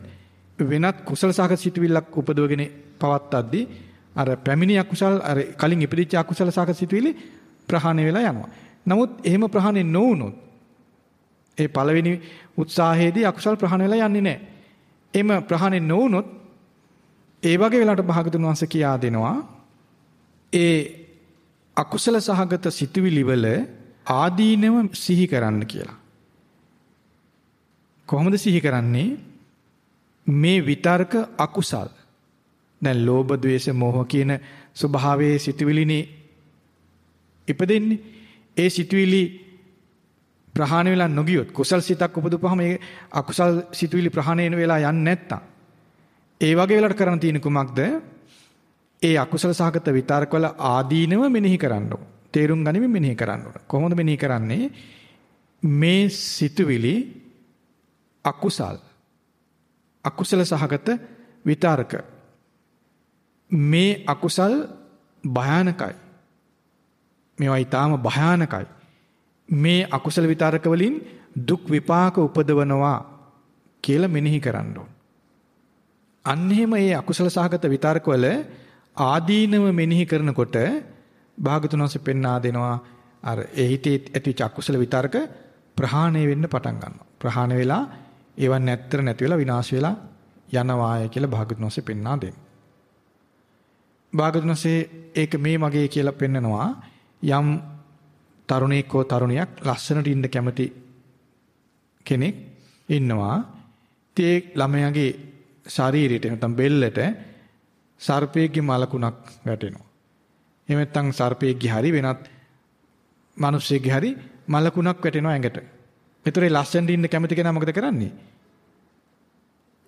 වෙනත් කුසල සහගත සිතුවිල්ලක් උපදවගෙන පවත්වද්දී අර පැමිණි අකුසල් අර කලින් ඉපදිච්ච අකුසල සහගත සිතුවිලි ප්‍රහාණය වෙලා යනවා. නමුත් එහෙම ප්‍රහාණය නොවුනොත් ඒ පළවෙනි උත්සාහයේදී අකුසල් ප්‍රහාණය වෙලා යන්නේ නැහැ. එහෙම ප්‍රහාණය නොවුනොත් ඒ වගේ වෙලාවට භාගතුන් වහන්සේ කියා දෙනවා ඒ අකුසල සහගත සිතුවිලි වල ආදීනව සිහි කරන්න කියලා. කොහොමද සිහි කරන්නේ? මේ විතර්ක අකුසල්. දැන් ලෝභ, ද්වේෂ, මෝහ කියන ස්වභාවයේ සිතුවිලිනේ ඉපදෙන්නේ. ඒ සිතුවිලි ප්‍රහාණය වෙලා නොගියොත් කුසල් සිතක් උපදවපුවාම ඒ අකුසල් සිතුවිලි ප්‍රහාණය වෙලා යන්නේ නැත්තම් ඒ වගේ වෙලාවට කරන්න තියෙන කුමක්ද? ඒ අකුසල සහගත විතර්කවල ආදීනව මෙනෙහි කරන්න ඕන. තේරුම් ගනිමින් මෙනෙහි කරන්න ඕන. කොහොමද මෙනෙහි කරන්නේ? මේ සිතුවිලි අකුසල් අකුසල සහගත විතර්ක මේ අකුසල් භයානකයි. මේවා ඊටාම භයානකයි. මේ අකුසල විතර්ක වලින් දුක් විපාක උපදවනවා කියලා මෙනෙහි කරන්න ඕන. අන්න එහෙම මේ අකුසල සහගත විතර්ක වල ආදීනව මෙනෙහි කරනකොට භාගතුන් වහන්සේ පෙන්වා දෙනවා අර ඒ හිතේ ඇති චක්කුසල විතර්ක ප්‍රහාණය වෙන්න පටන් ගන්නවා. ප්‍රහාණය වෙලා ඒවන් නැත්තර නැති වෙලා විනාශ වෙලා යනවාය කියලා භාගතුන් වහන්සේ පෙන්වා දෙනවා. භාගතුන් වහන්සේ ඒක මේ මගේ කියලා පෙන්නනවා යම් තරුණයෙක් හෝ තරුණියක් ලස්සනට ඉන්න කැමති කෙනෙක් ඉන්නවා. ඒ ළමයාගේ ශරීරයට නැත්නම් බෙල්ලට සර්පයෙක්ගේ මලකුණක් වැටෙනවා. එහෙම නැත්නම් සර්පයෙක්ගේ හරි වෙනත් මිනිස්සෙක්ගේ හරි මලකුණක් වැටෙනවා ඇඟට. ඒතරේ ලස්සනට ඉන්න කැමති කෙනා මොකද කරන්නේ?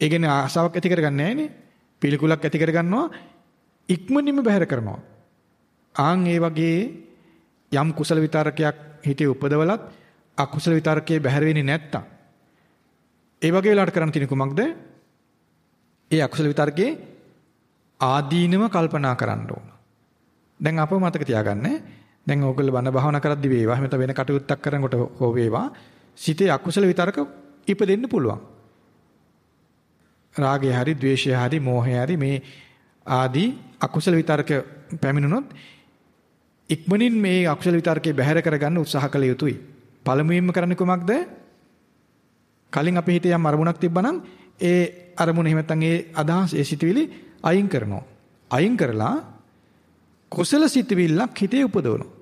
ඒ කියන්නේ ආසාවක් ඇති කරගන්නේ නැහනේ. පිළිකුලක් ඇති කරගන්නවා ඉක්මනින්ම බැහැර කරනවා. ආන් ඒ වගේ යම් කුසල විතරකයක් හිතේ උපදවලත් අකුසල විතරකයේ බැහැර වෙන්නේ නැත්තම් ඒ වගේ වෙලාවට කරන්න තියෙන කුමක්ද? ඒ අකුසල විතරකේ ආදීනව කල්පනා කරන්න ඕන. දැන් අපව මතක තියාගන්න. දැන් ඕගොල්ලෝ බණ භාවනා කරද්දි වේවා එහෙම වෙන කටයුත්තක් කරනකොට හෝ වේවා සිතේ අකුසල විතරක ඉපදෙන්න පුළුවන්. රාගය හරි, ద్వේෂය හරි, මෝහය හරි මේ ආදී අකුසල විතරක පැමිණුනොත් ඉක්මනින් මේ අකුසල විතරකේ බැහැර කරගන්න උත්සාහ කළ යුතුයි. පළමුවෙන්ම කරන්නේ කොමක්ද? කලින් අපේ හිතේ යම් අරමුණක් තිබ්බනම් ඒ අරමුණ එහෙම නැත්නම් ඒ අදහස් ඒ සිතුවිලි අයින් කරනවා. අයින් කරලා කුසල සිතුවිල්ලක් හිතේ උපදවනවා.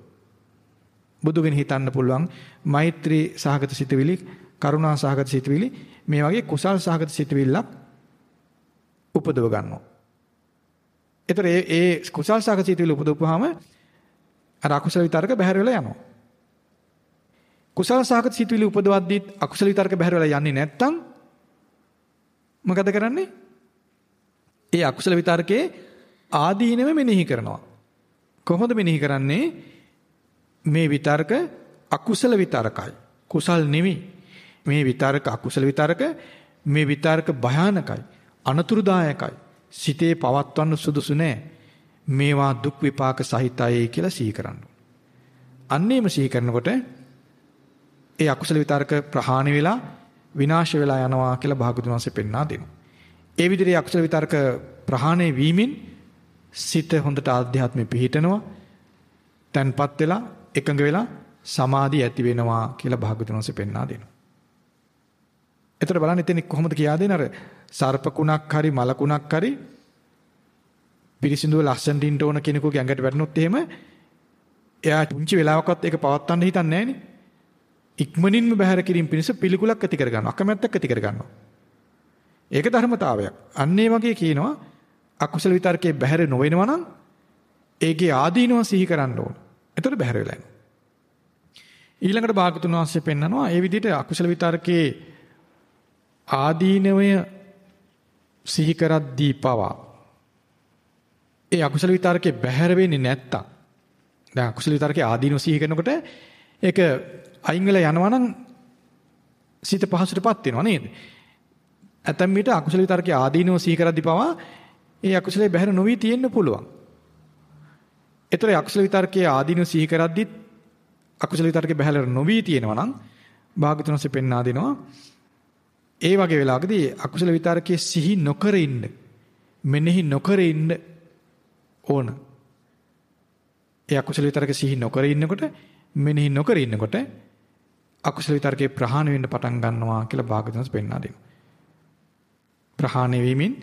බුදුගෙන හිතන්න පුළුවන් මෛත්‍රී සහගත සිතුවිලි, කරුණා සහගත සිතුවිලි මේ වගේ කුසල් සහගත සිතුවිල්ලක් උපදව ගන්නවා. ඒතර ඒ ඒ කුසල් සහගත සිතුවිලි උපදවපුවාම අර අකුසල විතරක බැහැර වෙලා යනවා. කුසල සහගත සිතුවිලි උපදවද්දී අකුසල විතරක බැහැර වෙලා යන්නේ නැත්තම් මොකද කරන්නේ? ඒ අකුසල විතරකේ ආදීනව මෙනෙහි කරනවා. කොහොමද මෙනෙහි කරන්නේ? මේ විතරක අකුසල විතරකයි. කුසල් නෙමෙයි. මේ විතරක අකුසල විතරක මේ විතරක භයානකයි. අනතුරුදායකයි. සිතේ පවත්වන්න සුදුසු නෑ. මේවා දුක් විපාක සහිතයි කියලා සිහි කරන්න. අන්නේම සිහි කරනකොට ඒ අකුසල විතරක ප්‍රහාණය වෙලා විනාශ වෙලා යනවා කියලා භාගතුන් වහන්සේ පෙන්වා දෙනවා. ඒ විදිහේ අකුසල විතරක ප්‍රහාණය වීමෙන් සිත හොඳට ආධ්‍යාත්මෙ පිහිටනවා. තන්පත් වෙලා එකඟ වෙලා සමාධිය ඇති වෙනවා කියලා භාගතුන් වහන්සේ පෙන්වා දෙනවා. එතකොට බලන්න ඉතින් කොහොමද කියා දෙන්නේ අර සර්පකුණක් හරි මලකුණක් හරි පිරිසිදුව ලස්සනට ඉන්න ඕන කෙනෙකුගේ ඇඟට වැටුනොත් එහෙම එයා පුංචි වෙලාවකවත් ඒක පවත්වන්න හිතන්නේ නැහනේ. ඉක්මනින්ම බහැර කිරීම පිණිස පිළිකුලක් ඇති කර ගන්නවා. අකමැත්තක් ඇති කර ගන්නවා. ඒක ධර්මතාවයක්. අන්න ඒ වගේ කියනවා අකුසල විතර්කයේ බහැර නොවෙනවා නම් ඒකේ ආදීනව සිහි කරන්න ඕන. එතකොට බහැර වෙලා යනවා. ඊළඟට භාගතුන් වහන්සේ පෙන්නනවා ඒ විදිහට අකුසල විතරකේ ආදීනවය සිහි කරද්දී පවා ඒ අකුසල විතරකේ බැහැර වෙන්නේ නැත්තම් දැන් අකුසල විතරකේ ආදීනව සිහි කරනකොට ඒක අයින් වෙලා යනවා නම් සිත පහසුටපත් වෙනවා නේද? ඇතැම් විට අකුසල විතරකේ ආදීනව සිහි කරද්දී පවා ඒ අකුසලේ බැහැර නොවි තියෙන්න පුළුවන්. ඒතර අකුසල විතරකයේ ආදීනව සිහි කරද්දිත් අකුසල විතරකේ බැහැර නොවි තියෙනවා නම් භාගතුන්සේ පෙන්වා දෙනවා ඒ වගේ වෙලාවකදී අකුසල විතරකයේ සිහි නොකර ඉන්න මෙනෙහි නොකර ඉන්න ඕන. ඒ අකුසල විතරක සිහි නොකර ඉන්නකොට මෙනෙහි නොකර ඉන්නකොට අකුසල විතරකේ ප්‍රහාණය වෙන්න පටන් ගන්නවා කියලා භාගතුන්ස් පෙන්වා දෙනවා. ප්‍රහාණය වීමෙන්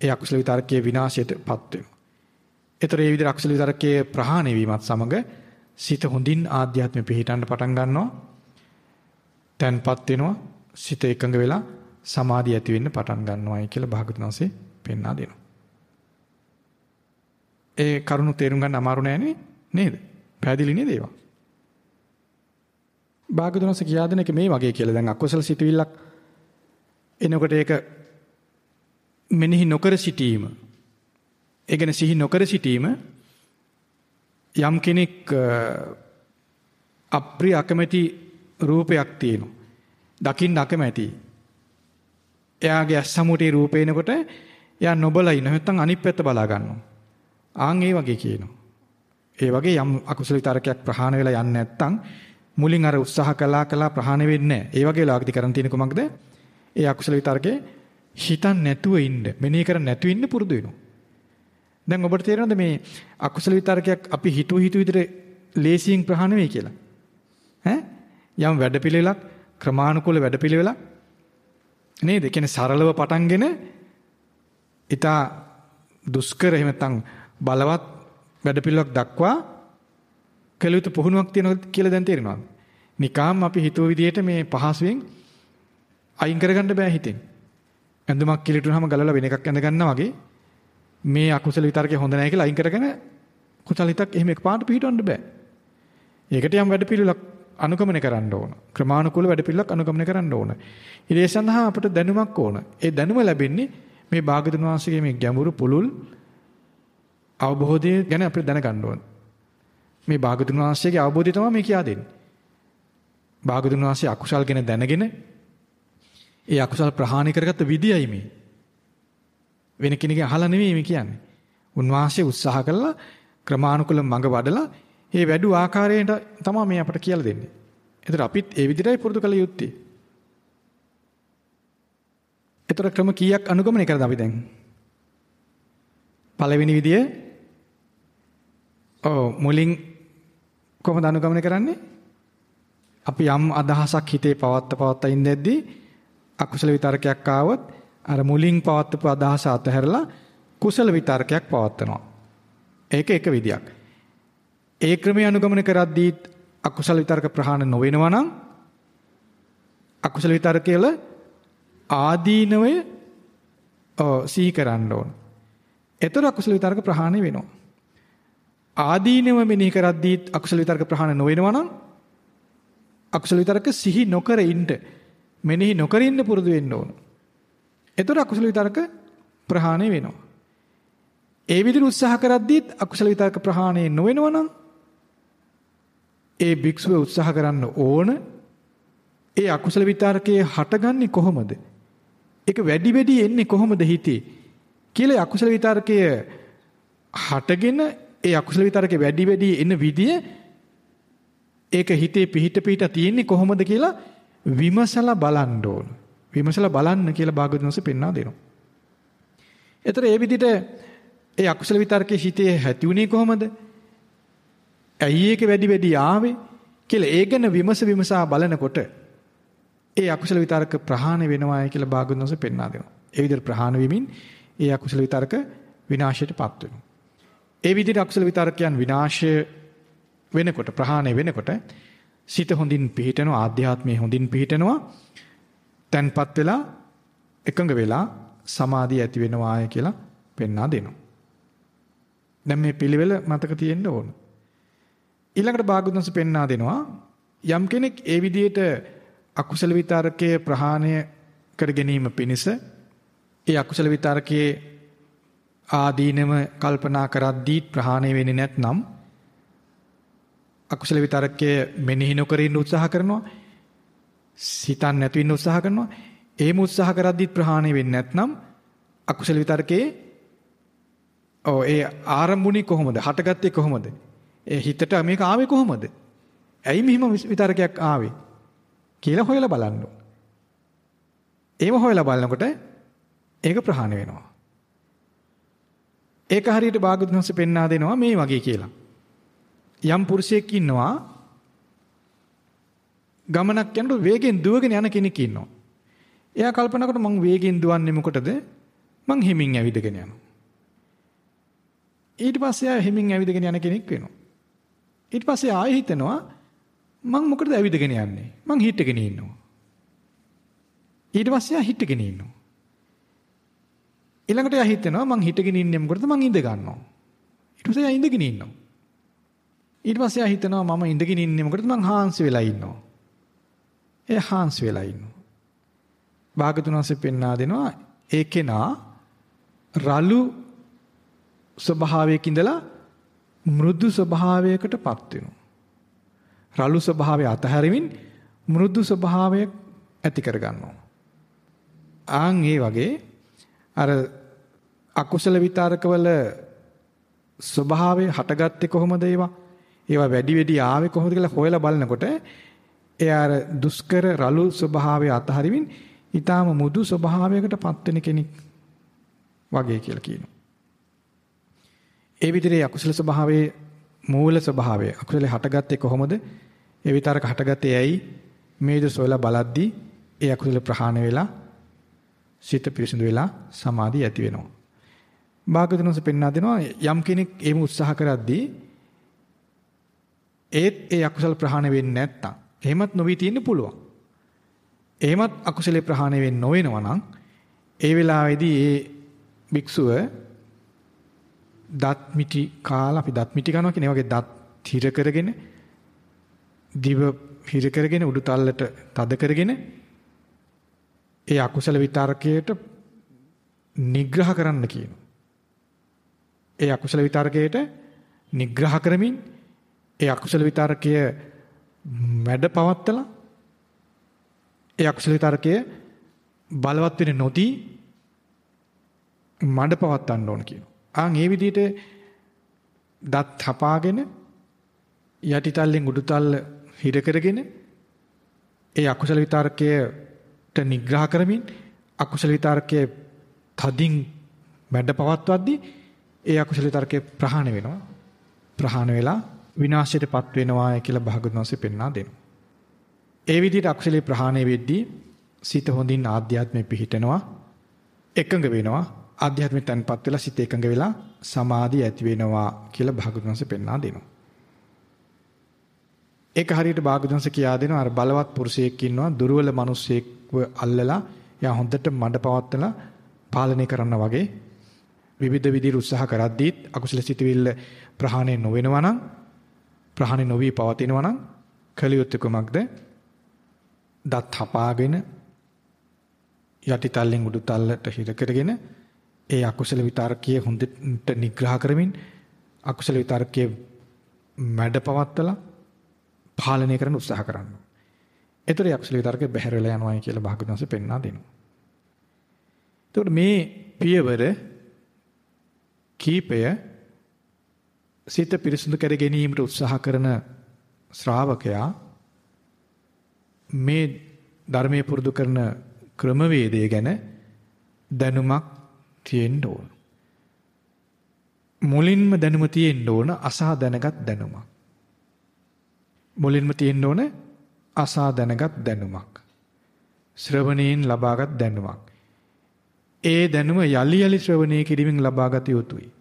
ඒ අකුසල විතරකයේ විනාශයටපත් වෙනවා. ඒතර ඒ විදිහට අකුසල විතරකයේ ප්‍රහාණය වීමත් සමග සිත හොඳින් ආධ්‍යාත්මෙ පිහිටන්න පටන් ගන්නවා. තැන්පත් වෙනවා. සිත එකඟ වෙලා සමාධිය ඇති වෙන්න පටන් ගන්නවායි කියලා භාගතුන් වහන්සේ පෙන්වා දෙනවා. ඒ කරුණු තේරුම් ගන්න අමාරු නෑනේ නේද? පැහැදිලි නේද ඒවා? භාගතුන් වහන්සේ කියා දෙන එක මේ වගේ කියලා දැන් අකුසල සිතුවිල්ලක් එනකොට ඒක මෙනෙහි නොකර සිටීම ඒ කියන්නේ සිහි නොකර සිටීම යම් කෙනෙක් අප්‍රිය අකමැති රූපයක් තියෙනවා. දකින්න අකමැති. එයාගේ ඇස් සමුටේ රූපේනකොට එයා නොබලා ඉන්න නැත්නම් අනිත් පැත්ත බලා ගන්නවා. ආන් ඒ වගේ කියනවා. ඒ වගේ යම් අකුසල විතරකයක් ප්‍රහාණය වෙලා යන්නේ නැත්නම් මුලින් අර උත්සාහ කළා කළා ප්‍රහාණය වෙන්නේ නැහැ. ඒ වගේ ලාගදී කරන් තියෙන කොමක්ද? ඒ අකුසල විතරකේ හිතන් නැතුව ඉන්න, මෙනෙහි කර නැතුව ඉන්න පුරුදු වෙනවා. දැන් ඔබට තේරෙනවද මේ අකුසල විතරකයක් අපි හිතුව හිතුව විදිහට ලේසියෙන් ප්‍රහාණය වෙයි කියලා? ඈ යම් වැඩපිළිවෙලක් ක්‍රමානුකූල වැඩපිළිවෙලක් නේද? ඒ කියන්නේ සරලව පටන්ගෙන ඊට දුෂ්කර එහෙම නැත්නම් බලවත් වැඩපිළිවෙලක් දක්වා කළ යුතු පුහුණුවක් තියෙනවා කියලා දැන් තේරෙනවද? නිකාම් අපි හිතුව විදිහට මේ පහසුවෙන් අයින් කරගන්න බෑ හිතෙන්. ඇඳුමක් කිලිටුනහම ගලවලා වෙන එකක් ඇඳ ගන්නවා වගේ මේ අකුසල විතරකේ හොඳ නැහැ කියලා අයින් කරගෙන කුසල හිතක් එහෙම එකපාරට පිටවන්න බෑ. ඒකට යම් වැඩ පිළිලක් අනුගමනය කරන්න ඕන. ක්‍රමානුකූල වැඩ පිළිලක් අනුගමනය කරන්න ඕන. ඊට සඳහා අපට දැනුමක් ඕන. ඒ දැනුම ලැබෙන්නේ මේ භාගතුන් වහන්සේගේ මේ ගැඹුරු පුළුල් අවබෝධය ගැන අපිට දැනගන්න ඕන. මේ භාගතුන් වහන්සේගේ අවබෝධය තමයි මේ කියා දෙන්නේ. භාගතුන් වහන්සේ අකුසල් ගැන දැනගෙන ඒ අකුසල් ප්‍රහාණය කරගත්ත විදියයි මේ. වෙන කෙනෙක්ගෙන් අහලා නෙමෙයි මේ කියන්නේ. උන්වහන්සේ උත්සාහ කළා ක්‍රමානුකූල මඟ වඩලා ඒ වැඩි ආකාරයට තමයි මේ අපට කියලා දෙන්නේ. ඒතර අපිත් ඒ විදිහටයි පුරුදු කළ යුත්තේ. ඒතර ක්‍රම කීයක් අනුගමනය කරද අපි දැන්? පළවෙනි විදිය ඔව් මුලින් කොහොමද අනුගමනය කරන්නේ? අපි යම් අදහසක් හිතේ පවත්ත පවත්ත ඉඳද්දී අකුසල විතරකයක් ආවොත් අර මුලින් පවත්වපු අදහස අතහැරලා කුසල විතර්කයක් පවත්වනවා. ඒක එක විදියක්. ඒ ක්‍රමයේ අනුගමනය කරද්දී අකුසල විතර්ක ප්‍රහාණය නොවෙනවා නම් අකුසල විතර්කයල ආදීනවය සිහි කරන්න ඕන. එතකොට අකුසල විතර්ක ප්‍රහාණය වෙනවා. ආදීනව මෙනෙහි කරද්දී අකුසල විතර්ක ප්‍රහාණය නොවෙනවා නම් අකුසල විතර්ක සිහි නොකර ඉන්න මෙනෙහි නොකර ඉන්න පුරුදු වෙන්න ඕන. එතකොට අකුසල විතර්ක ප්‍රහාණය වෙනවා. ඒ විදිහට උත්සාහ කරද්දීත් අකුසල විතර්ක ප්‍රහාණය නොවෙනවා නම් ඒ භික්ෂුව උත්සාහ කරන්න ඕන ඒ අකුසල විතර්කයේ හටගන්නේ කොහොමද? ඒක වැඩි වැඩි එන්නේ කොහොමද හිතේ? කියලා අකුසල විතර්කය හටගෙන ඒ අකුසල විතර්කේ වැඩි වැඩි එන විදිය ඒක හිතේ පිහිට පිහිට තියෙන්නේ කොහොමද කියලා විමසලා බලන්න ඕන. විමසලා බලන්න කියලා භාගතුන්වහන්සේ පෙන්වා දෙනවා. ඒතර ඒ විදිහට ඒ අකුසල විතර්කයේ හිතේ ඇති උනේ කොහොමද? ඇයි ඒක වැඩි වැඩි ආවේ කියලා ඒ ගැන විමස විමසා බලනකොට ඒ අකුසල විතර්ක ප්‍රහාණය වෙනවායි කියලා භාගතුන්වහන්සේ පෙන්වා දෙනවා. ඒ විදිහට ප්‍රහාණය වෙමින් ඒ අකුසල විතර්ක විනාශයටපත් වෙනවා. ඒ විදිහට අකුසල විතර්කයන් විනාශය වෙනකොට ප්‍රහාණය වෙනකොට සිත හොඳින් පිහිටනවා ආධ්‍යාත්මයේ හොඳින් පිහිටනවා තැන්පත් වෙලා එකඟ වෙලා සමාධිය ඇති වෙනවාය කියලා පෙන්වා දෙනවා. දැන් මේ පිළිවෙල මතක තියෙන්න ඕන. ඊළඟට භාගතුන්ස පෙන්වා දෙනවා යම් කෙනෙක් ඒ විදිහට අකුසල විතරකයේ ප්‍රහාණය කර ගැනීම පිණිස ඒ අකුසල විතරකයේ ආදීනම කල්පනා කරද්දී ප්‍රහාණය වෙන්නේ නැත්නම් අකුසල විතරකයේ මෙනෙහි නොකර ඉන්න උත්සාහ කරනවා සිතන් නැතු ඉන්න උත්සාහ කරනවා එහෙම උත්සාහ කරද්දී ප්‍රහාණය වෙන්නේ නැත්නම් අකුසල විතරකයේ ඔව් ඒ ආරම්භුනේ කොහොමද හටගත්තේ කොහොමද ඒ හිතට මේක ආවේ කොහොමද ඇයි මෙහිම විතරකයක් ආවේ කියලා හොයලා බලන්න ඕන. ඒව හොයලා බලනකොට ඒක ප්‍රහාණය වෙනවා. ඒක හරියට භාගතුන් වහන්සේ පෙන්වා දෙනවා මේ වගේ කියලා. යම් පුරුෂයෙක් ඉන්නවා ගමනක් යනකොට වේගෙන් දුවගෙන යන කෙනෙක් ඉන්නවා. එයා කල්පනා කරනවා මං වේගෙන් දුවන්නේ මොකටද? මං හිමින් ඇවිදගෙන යනවා. ඊට පස්සේ ආයෙ හිමින් ඇවිදගෙන යන කෙනෙක් වෙනවා. ඊට පස්සේ ආයෙ හිතනවා මං මොකටද ඇවිදගෙන යන්නේ? මං හිටගෙන ඉන්නවා. ඊට පස්සේ ආ හිටගෙන ඉන්නවා. ඊළඟට එයා හිතනවා මං හිටගෙන ඉන්නේ මොකටද මං ඉඳ ගන්නවා. ඊට පස්සේ එයා ඉඳගෙන ඉන්නවා. ඊට පස්සේ එයා හිතනවා මම ඉඳගෙන ඉන්නේ මොකටද මං හාන්සි වෙලා ඉන්නවා. එයා හාන්සි වෙලා ඉන්නවා. භාගතුන් වහන්සේ පෙන්වා දෙනවා ඒ කෙනා රළු ස්වභාවයක ඉඳලා මෘදු ස්වභාවයකටපත් වෙනවා. රළු ස්වභාවය අතහැරෙමින් මෘදු ස්වභාවයක් ඇති කරගන්නවා. ආන් ඒ වගේ අර අකුසල විතරකවල ස්වභාවය හටගත්තේ කොහොමද ඒවා? ඒවා වැඩි වැඩි ආවේ කොහොමද කියලා හොයලා බලනකොට එයා අර දුෂ්කර රළු ස්වභාවය අතහරිමින් ඊටාම මුදු ස්වභාවයකටපත් වෙන කෙනෙක් වගේ කියලා කියනවා. ඒ විදිහේ අකුසල ස්වභාවයේ මූල ස්වභාවය අකුසලේ හටගත්තේ කොහොමද? ඒ විතරක හටගත්තේ ඇයි? මේද සොයලා බලද්දී ඒ අකුසල ප්‍රහාණය වෙලා සිත පිරිසිදු වෙලා සමාධිය ඇති වෙනවා. භාගතුන්ස පෙන්වා දෙනවා යම් කෙනෙක් එහෙම උත්සාහ කරද්දී ඒත් ඒ අකුසල ප්‍රහාණය වෙන්නේ නැත්තම් එහෙමත් නොවි තියෙන්න පුළුවන්. එහෙමත් අකුසලේ ප්‍රහාණය වෙන්නේ නොවෙනවා නම් ඒ වෙලාවේදී ඒ භික්ෂුව දත් මිටි කාලා අපි දත් මිටි කනවා කියන වගේ දත් හිර කරගෙන දිව හිර කරගෙන උඩු තල්ලට තද කරගෙන ඒ අකුසල විතරකයට නිග්‍රහ කරන්න කියනවා. ඒ අකුසල විතරකයට නිග්‍රහ කරමින් ඒ අකුසල විතරකය මැඩ පවත්තලා ඒ අකුසල විතරකය බලවත් වෙන්නේ නොදී මඩ පවත්තන්න ඕන කියනවා. ආන් ඒ විදිහට දත් හපාගෙන යටිතල්ලෙන් උඩුතල්ල හිර කරගෙන ඒ අකුසල විතරකයට නිග්‍රහ කරමින් අකුසල විතරකයේ තදින් මැඩ පවත්වද්දී ඒ අකුසල විතරකේ ප්‍රහාණය වෙනවා. ප්‍රහාණය වෙලා විනාශයටපත් වෙනවා කියලා භාගතුන්සේ පෙන්වා දෙනවා. ඒ විදිහට අකුසලේ ප්‍රහාණය වෙද්දී සිත හොඳින් ආධ්‍යාත්මෙ පිහිටනවා. එකඟ වෙනවා. ආධ්‍යාත්මෙ තන්පත් වෙලා සිත එකඟ වෙලා සමාධිය ඇති වෙනවා කියලා භාගතුන්සේ පෙන්වා දෙනවා. ඒක හරියට භාගතුන්සේ කියා දෙනවා අර බලවත් පුරුෂයෙක් ඉන්නවා දුර්වල මිනිසෙක්ව අල්ලලා යා හොඳට මඩ පවත්තලා පාලනය කරන්න වගේ විවිධ විදිහට උත්සාහ කරද්දීත් අකුසල සිතවිල්ල ප්‍රහාණය නොවෙනවා නම් ප්‍රහාණය නොවි පවතිනවා නම් කලියුත් කුමක්ද? දත් හපාගෙන යටිතල්ලෙන් උඩුතල්ලට හිර කරගෙන ඒ අකුසල විතරකයේ හොඳට නිග්‍රහ කරමින් අකුසල විතරකයේ මැඩ පවත්තලා පාලනය කරන්න උත්සාහ කරන්න. ඒතර අකුසල විතරකේ බැහැර වෙලා යනවායි කියලා භාගතුන්සේ පෙන්වා දෙනවා. එතකොට මේ පියවර කීපය සිත පිරිසුදු කර ගැනීමට උත්සාහ කරන ශ්‍රාවකයා මේ ධර්මයේ පුරුදු කරන ක්‍රමවේදය ගැන දැනුමක් තියෙන්න ඕන. මුලින්ම දැනුම තියෙන්න ඕන අසා දැනගත් දැනුමක්. මුලින්ම තියෙන්න ඕන අසා දැනගත් දැනුමක්. ශ්‍රවණයෙන් ලබාගත් දැනුමක්. ඒ දැනුම යලි යලි ශ්‍රවණය කිරීමෙන් ලබාගත යුතුයි.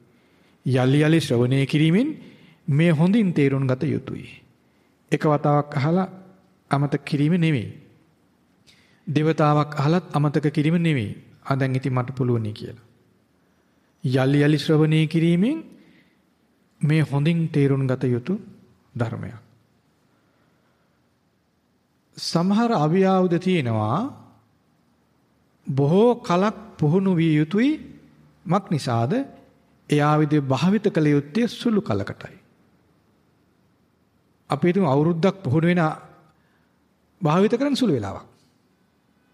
යලි යලි ශ්‍රවණය කිරීමෙන් මේ හොඳින් තේරුම් ගත යුතුයි. එක වතාවක් අහලා අමතක කිරීම නෙවෙයි. දෙවතාවක් අහලත් අමතක කිරීම නෙවෙයි. ආ දැන් ඉතින් මට පුළුවනි කියලා. යලි යලි ශ්‍රවණය කිරීමෙන් මේ හොඳින් තේරුම් ගත යුතු ධර්මයක්. සමහර අවියාවුද තියෙනවා බොහෝ කලක් පුහුණු විය යුතුයි මක් නිසාද ඒ ආයුධය භාවිත කළ යුත්තේ සුළු කලකටයි. අපි හිතමු අවුරුද්දක් පුහුණු වෙන භාවිත කරන සුළු වෙලාවක්.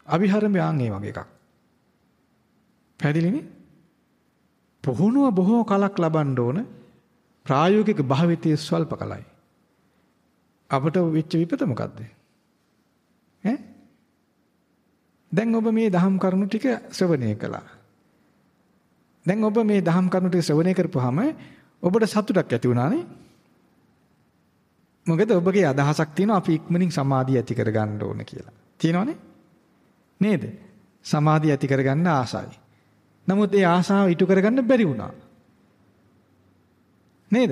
අවිහරමයන් ඒ වගේ එකක්. පැහැදිලිනේ? පුහුණුව බොහෝ කලක් ලබන්න ඕන ප්‍රායෝගික භාවිතයේ ස්වල්ප කලයි. අපට වෙච්ච විපත මොකද්ද? ඈ? දැන් ඔබ මේ දහම් කරුණු ටික ශ්‍රවණය කළා. දැන් ඔබ මේ දහම් කරුණු ටික ශ්‍රවණය කරපුවාම ඔබට සතුටක් ඇති වුණානේ. මොකද ඔබගේ අදහසක් තියෙනවා අපි ඉක්මනින් සමාධිය ඇති කරගන්න ඕන කියලා. තියෙනවනේ? නේද? සමාධිය ඇති කරගන්න ආසයි. නමුත් ඒ ආසාව ඉටු කරගන්න බැරි වුණා. නේද?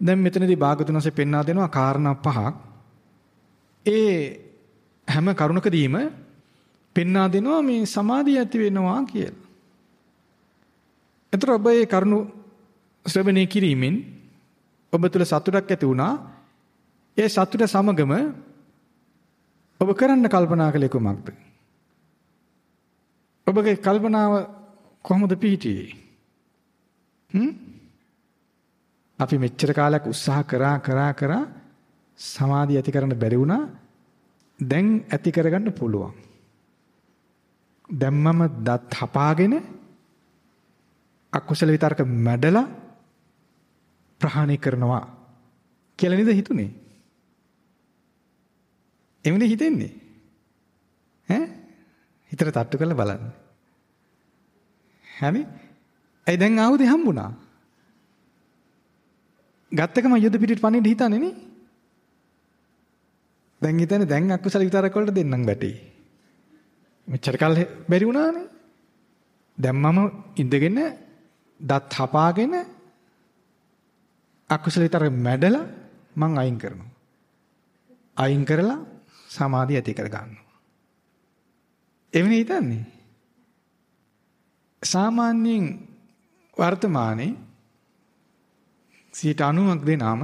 දැන් මෙතනදී භාගතුනසේ පෙන්වා දෙනවා කාරණා පහක්. ඒ හැම කරුණකදීම පෙන්වා දෙනවා මේ සමාධිය ඇති වෙනවා කියලා. එතකොට ඔබ මේ කරුණු ශ්‍රවණය කිරීමෙන් ඔබ තුළ සතුටක් ඇති වුණා. ඒ සතුට සමගම ඔබ කරන්න කල්පනා කළේ කුමක්ද? ඔබගේ කල්පනාව කොහොමද පිහිටියේ? හ්ම්? අපි මෙච්චර කාලයක් උත්සාහ කරා කරා කරා සමාධිය ඇති කරන්න බැරි වුණා. දැන් ඇති කරගන්න පුළුවන්. දැම්මම දත් හපාගෙන අකුසල විතරක මැඩලා ප්‍රහාණය කරනවා කියලා නේද හිතුනේ? එමුනේ හිතෙන්නේ. ඈ? හිතට තට්ටු කරලා බලන්න. හරි? ඒ දැන් ආයුධය හම්බුණා. ගත්තකම යුද පිටිට පණින්න හිතන්නේ නේ. දැන් හිතන්නේ දැන් අකුසල විතරක් වලට දෙන්නම් වැටේ. මෙච්චර කල් බැරි වුණානේ. දැන් මම ඉඳගෙන දත් හපාගෙන අකුසල විතර මැඩලා මං අයින් කරනවා. අයින් කරලා සමාධිය ඇති කර ගන්නවා. එවනේ හිතන්නේ. සාමාන්‍යයෙන් වර්තමානයේ 90ක් දෙනාම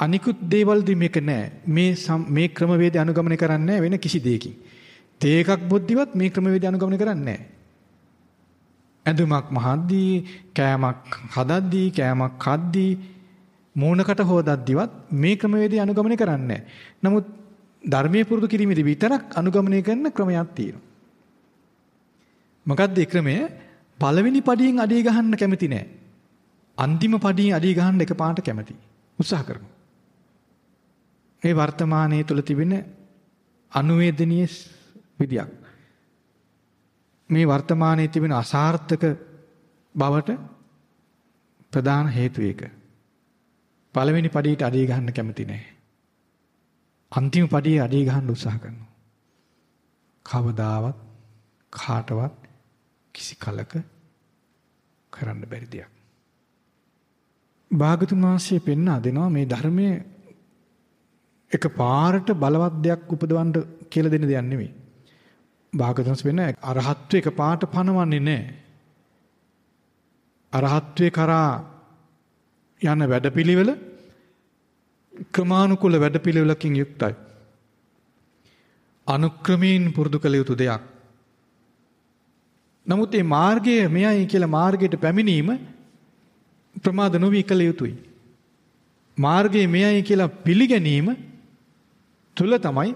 අනිකුත් දේවල් දී මේක නෑ. මේ මේ ක්‍රමවේදය අනුගමනය කරන්නේ වෙන කිසි දෙයකින්. තේ එකක් බොද්දිවත් මේ ක්‍රමවේදය අනුගමනය කරන්නේ නෑ. ඇඳුමක් මහද්දී, කෑමක් හදද්දී, කෑමක් කද්දී, මූණකට හොදද්දිවත් මේ ක්‍රමවේදය අනුගමනය කරන්නේ නමුත් ධර්මයේ පුරුදු කිරීමේදී විතරක් අනුගමනය කරන ක්‍රමයක් තියෙනවා. මොකද්ද ඒ ක්‍රමය? පළවෙනි පඩියෙන් අඩිය ගහන්න කැමති නෑ. අන්තිම පඩියෙන් අඩිය ගහන්න එකපාරට කැමති. උත්සාහ කරනවා. මේ වර්තමානයේ තුල තිබෙන අනුවේදනීය විදියක්. මේ වර්තමානයේ තිබෙන අසාර්ථක බවට ප්‍රධාන හේතු එක. පළවෙනි පඩියට අඩිය ගහන්න කැමති නෑ. අන්තිම පඩියේ අඩිය ගහන්න උත්සාහ කරනවා. කවදාවත් කාටවත් කිසි කලක කරන්න බැරි දෙයක්. භාගතුන් වහන්සේ පෙන්වා දෙනවා මේ ධර්මයේ එක පාරට බලවත් දෙයක් උපදවන්න කියලා දෙන දෙයක් නෙමෙයි. භාගතුන්ස් වෙන අරහත්ත්වයේ එක පාට පනවන්නේ නැහැ. අරහත්ත්වේ කරා යන වැඩපිළිවෙල ක්‍රමානුකූල වැඩපිළිවෙලකින් යුක්තයි. අනුක්‍රමයෙන් පුරුදු කළ යුතු දෙයක්. නමුත් මේ මාර්ගය මෙයයි කියලා මාර්ගයට පැමිණීම ප්‍රමාද නොවි කළ යුතුයි. මාර්ගය මෙයයි කියලා පිළිගැනීම තුල තමයි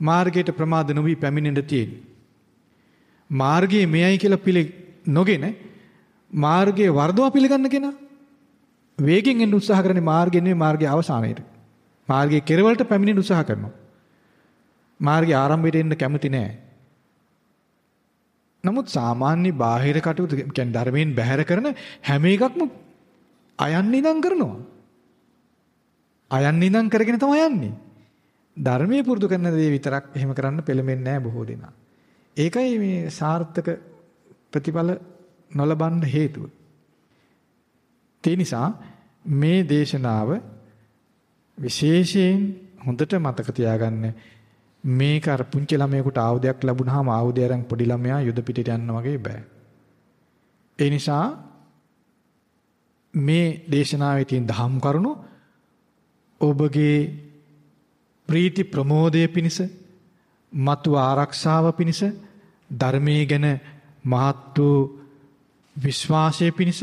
මාර්ගයට ප්‍රමාද නොවි පැමිණෙන්න තියෙන්නේ. මාර්ගය මෙයයි කියලා පිළි නොගෙන මාර්ගයේ වර්ධව පිළිගන්න කෙනා වේගෙන් එන්න උත්සාහ කරන්නේ මාර්ගය නෙවෙයි මාර්ගයේ අවසානයේට. මාර්ගයේ කෙරවලට පැමිණෙන්න උත්සාහ කරනවා. මාර්ගයේ ආරම්භයට එන්න කැමති නෑ. නමුත් සාමාන්‍ය බාහිර කටයුතු කියන්නේ ධර්මයෙන් බැහැර කරන හැම එකක්ම අයන් නිදන් කරනවා. අයන් නිදන් කරගෙන තමයි යන්නේ. ධර්මයේ පුරුදු කරන දේ විතරක් එහෙම කරන්න පෙළඹෙන්නේ නැහැ බොහෝ දෙනා. ඒකයි මේ සාර්ථක ප්‍රතිඵල නොලබන්න හේතුව. ඒ නිසා මේ දේශනාව විශේෂයෙන් හොඳට මතක තියාගන්න මේක අර පුංචි ළමයෙකුට ආයුධයක් ලැබුණාම ආයුධය අරන් පොඩි ළමයා යුද පිටට යන්න වගේ බෑ. ඒ නිසා මේ දේශනාවේ තියෙන දහම් කරුණු ඔබගේ ප්‍රීති ප්‍රමෝදය පිණිස මතු ආරක්ෂාව පිණිස ධර්මයේ ගැන මහත් වූ විශ්වාසය පිණිස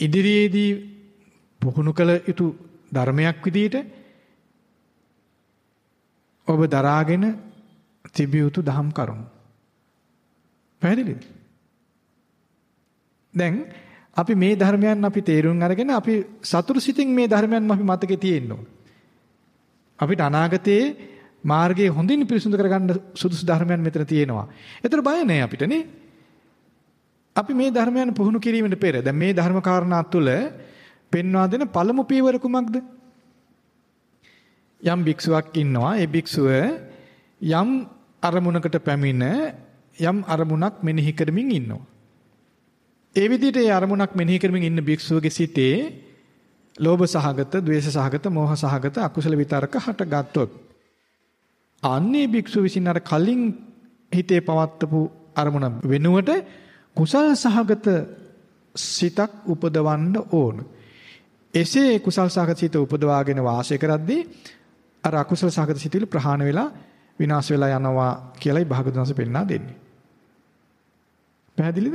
ඉදිරියේදී පුහුණු කළ යුතු ධර්මයක් විදිහට ඔබ දරාගෙන තිබිය යුතු දහම් කරුණු. පැහැදිලිද? දැන් අපි මේ ධර්මයන් අපි තේරුම් අරගෙන අපි සතුරු සිතින් මේ ධර්මයන් අපි මතකේ තියෙන්න ඕන. අපිට අනාගතයේ මාර්ගයේ හොඳින් පිරිසුදු කරගන්න සුදුසු ධර්මයන් මෙතන තියෙනවා. ඒතර බය නැහැ අපිට නේ. අපි මේ ධර්මයන් පුහුණු කිරීමෙන් පෙර දැන් මේ ධර්ම කාරණා තුළ පෙන්වා දෙන පළමු පියවර කුමක්ද? යම් භික්ෂුවක් ඉන්නවා. ඒ භික්ෂුව යම් අරමුණකට පැමිණ යම් අරමුණක් මෙනෙහි කරමින් ඉන්නවා. ඒ විදිහට ඒ අරමුණක් මෙනෙහි කරමින් ඉන්න භික්ෂුවගේ සිතේ ලෝභ සහගත, ද්වේෂ සහගත, මෝහ සහගත අකුසල විතරක හටගත්තොත් අන්නේ භික්ෂුව විසින් අර කලින් හිතේ පවත්වපු අරමුණ වෙනුවට කුසල් සහගත සිතක් උපදවන්න ඕන. එසේ කුසල් සහගත සිත උපදවාගෙන වාසය කරද්දී අර අකුසල සහගත සිතුවිලි ප්‍රහාණය වෙලා විනාශ වෙලා යනවා කියලායි භාගතුන්ස පෙන්වා දෙන්නේ. පැහැදිලිද?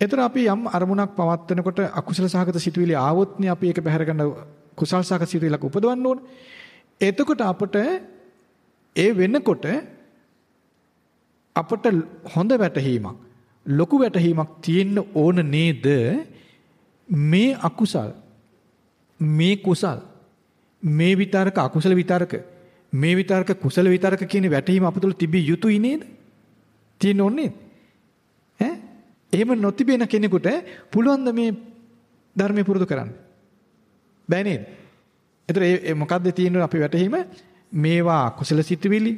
එතන අපි යම් අරමුණක් පවත්වනකොට අකුසල සහගත සිතුවිලි ආවොත්නේ අපි ඒක බැහැර ගන්න කුසල් සහගත සිතුවිල්ලක් උපදවන්න ඕන. එතකොට අපට ඒ වෙනකොට අපට හොඳ වැටහීමක් ලොකු වැටහීමක් තියෙන්න ඕන නේද? මේ අකුසල් මේ කුසල් මේ විතරක අකුසල විතරක මේ විතරක කුසල විතරක කියන වැටහීම අපතුල තිබිය යුතුයි නේද? තියෙන්න ඕනේ ඈ? එහෙම නොතිබෙන කෙනෙකුට පුළුවන් ද මේ ධර්මය පුරුදු කරන්න? බෑ නේද? එතකොට ඒ මොකද්ද තියෙන්නේ අපි වැටහීම? මේවා කුසල සිතුවිලි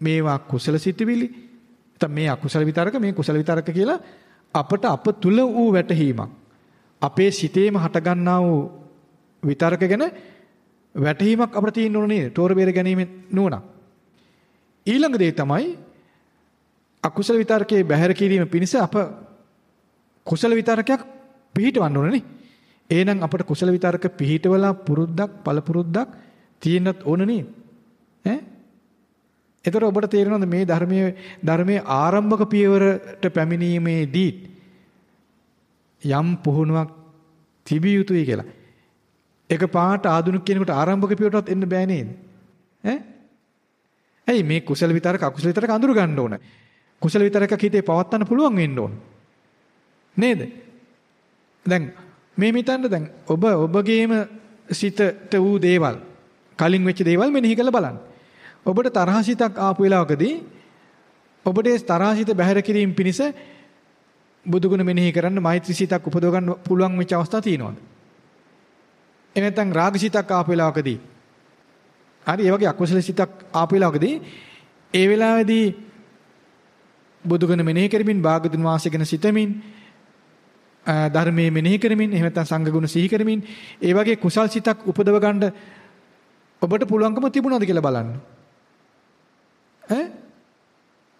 මේවා කුසල සිතුවිලි නැත්නම් මේ අකුසල විතරක මේ කුසල විතරක කියලා අපට අප තුල වූ වැටහීමක් අපේ සිතේම හටගන්නා වූ විතරක ගැන වැටහීමක් අපිට තියෙන්න ඕන නේද? තෝර බේර ගැනීම නුවණ. ඊළඟ දේ තමයි අකුසල විතරකේ බැහැර කිරීම පිණිස අප කුසල විතරකයක් පිළිහිටවන්න ඕනේ. එහෙනම් අපට කුසල විතරක පිළිහිටවලා පුරුද්දක් පළපුරුද්දක් තියෙන්නත් ඕන නේද? ඈ එතකොට ඔබට තේරෙනවද මේ ධර්මයේ ධර්මයේ ආරම්භක පියවරට පැමිණීමේදී යම් පුහුණුවක් තිබිය යුතුයි කියලා. එක පාට ආධුනික කෙනෙකුට ආරම්භක පියවරටත් එන්න බෑ නේද? ඈ? ඇයි මේ කුසල විතරක අකුසල විතරක අඳුර ගන්න ඕන. කුසල විතරක හිතේ පවත්වන්න පුළුවන් වෙන්න ඕන. නේද? දැන් මේ මිතන්න දැන් ඔබ ඔබගේම සිතට වූ දේවල් කලින් වෙච්ච දේවල් මෙනෙහි කරලා බලන්න. ඔබට තරහසිතක් ආපු වෙලාවකදී ඔබට ඒ තරහසිත බැහැර කිරීම පිණිස බුදුගුණ මෙනෙහි කරන්න මෛත්‍රී සිතක් උපදව ගන්න පුළුවන් වෙච්ච අවස්ථා තියෙනවද? එනතන් රාගසිතක් ආපු වෙලාවකදී හරි ඒ වගේ අකුසල සිතක් ආපු වෙලාවකදී ඒ වෙලාවේදී බුදුගුණ මෙනෙහි කරමින් භාගතුන් වහන්සේ ගැන සිතමින් ධර්මයේ මෙනෙහි කරමින් එහෙම නැත්නම් සංඝ ගුණ සිහි කරමින් ඒ වගේ කුසල් සිතක් උපදව ගන්න ඔබට පුළුවන්කම තිබුණාද කියලා බලන්න. ඈ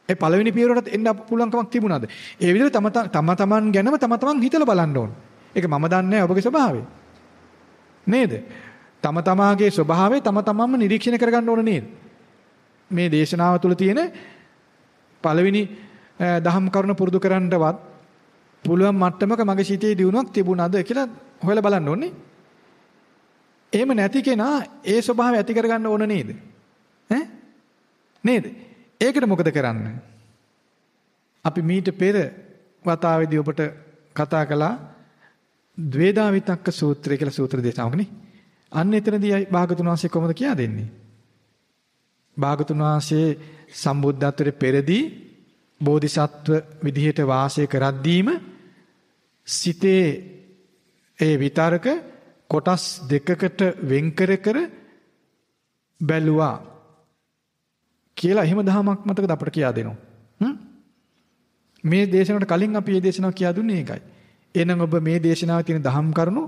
ඒ පළවෙනි පියවරට එන්න පුළුවන්කමක් තිබුණාද? ඒ විදිහට තම තම තමන් ගැනම තම තමන් හිතලා බලන්න ඕන. ඒක මම දන්නේ ඔබගේ ස්වභාවය. නේද? තම තමාගේ ස්වභාවය තම තමන්ම නිරීක්ෂණය කරගන්න ඕන නේද? මේ දේශනාව තුළ තියෙන පළවෙනි දහම් කරුණ පුරුදු කරන්නවත් පුළුවන් මට්ටමක මගේ සිතේ දියුණුවක් තිබුණාද කියලා හොයලා බලන්න ඕනේ. එහෙම නැති කෙනා ඒ ස්වභාවය ඇති කරගන්න ඕන නේද? ඈ? නේද? ඒකට මොකද කරන්න? අපි මීට පෙර වතාවේදී ඔබට කතා කළා ද්වේදා විතක්ක සූත්‍රය කියලා සූත්‍ර දේශනාවක් නේ. අන්න එතනදී භාගතුන් වහන්සේ කොහොමද කියා දෙන්නේ? භාගතුන් වහන්සේ සම්බුද්ධත්වයට පෙරදී බෝධිසත්ව විදිහට වාසය කරද්දීම සිතේ ඒ විතරක කොටස් දෙකකට වෙන් කර කර බැලුවා කියලා එහෙම දහමක් මතකද අපට කියා දෙනවා. මේ දේශනාවට කලින් අපි මේ දේශනාව කියා දුන්නේ ඒකයි. එහෙනම් ඔබ මේ දේශනාවේ තියෙන දහම් කරුණු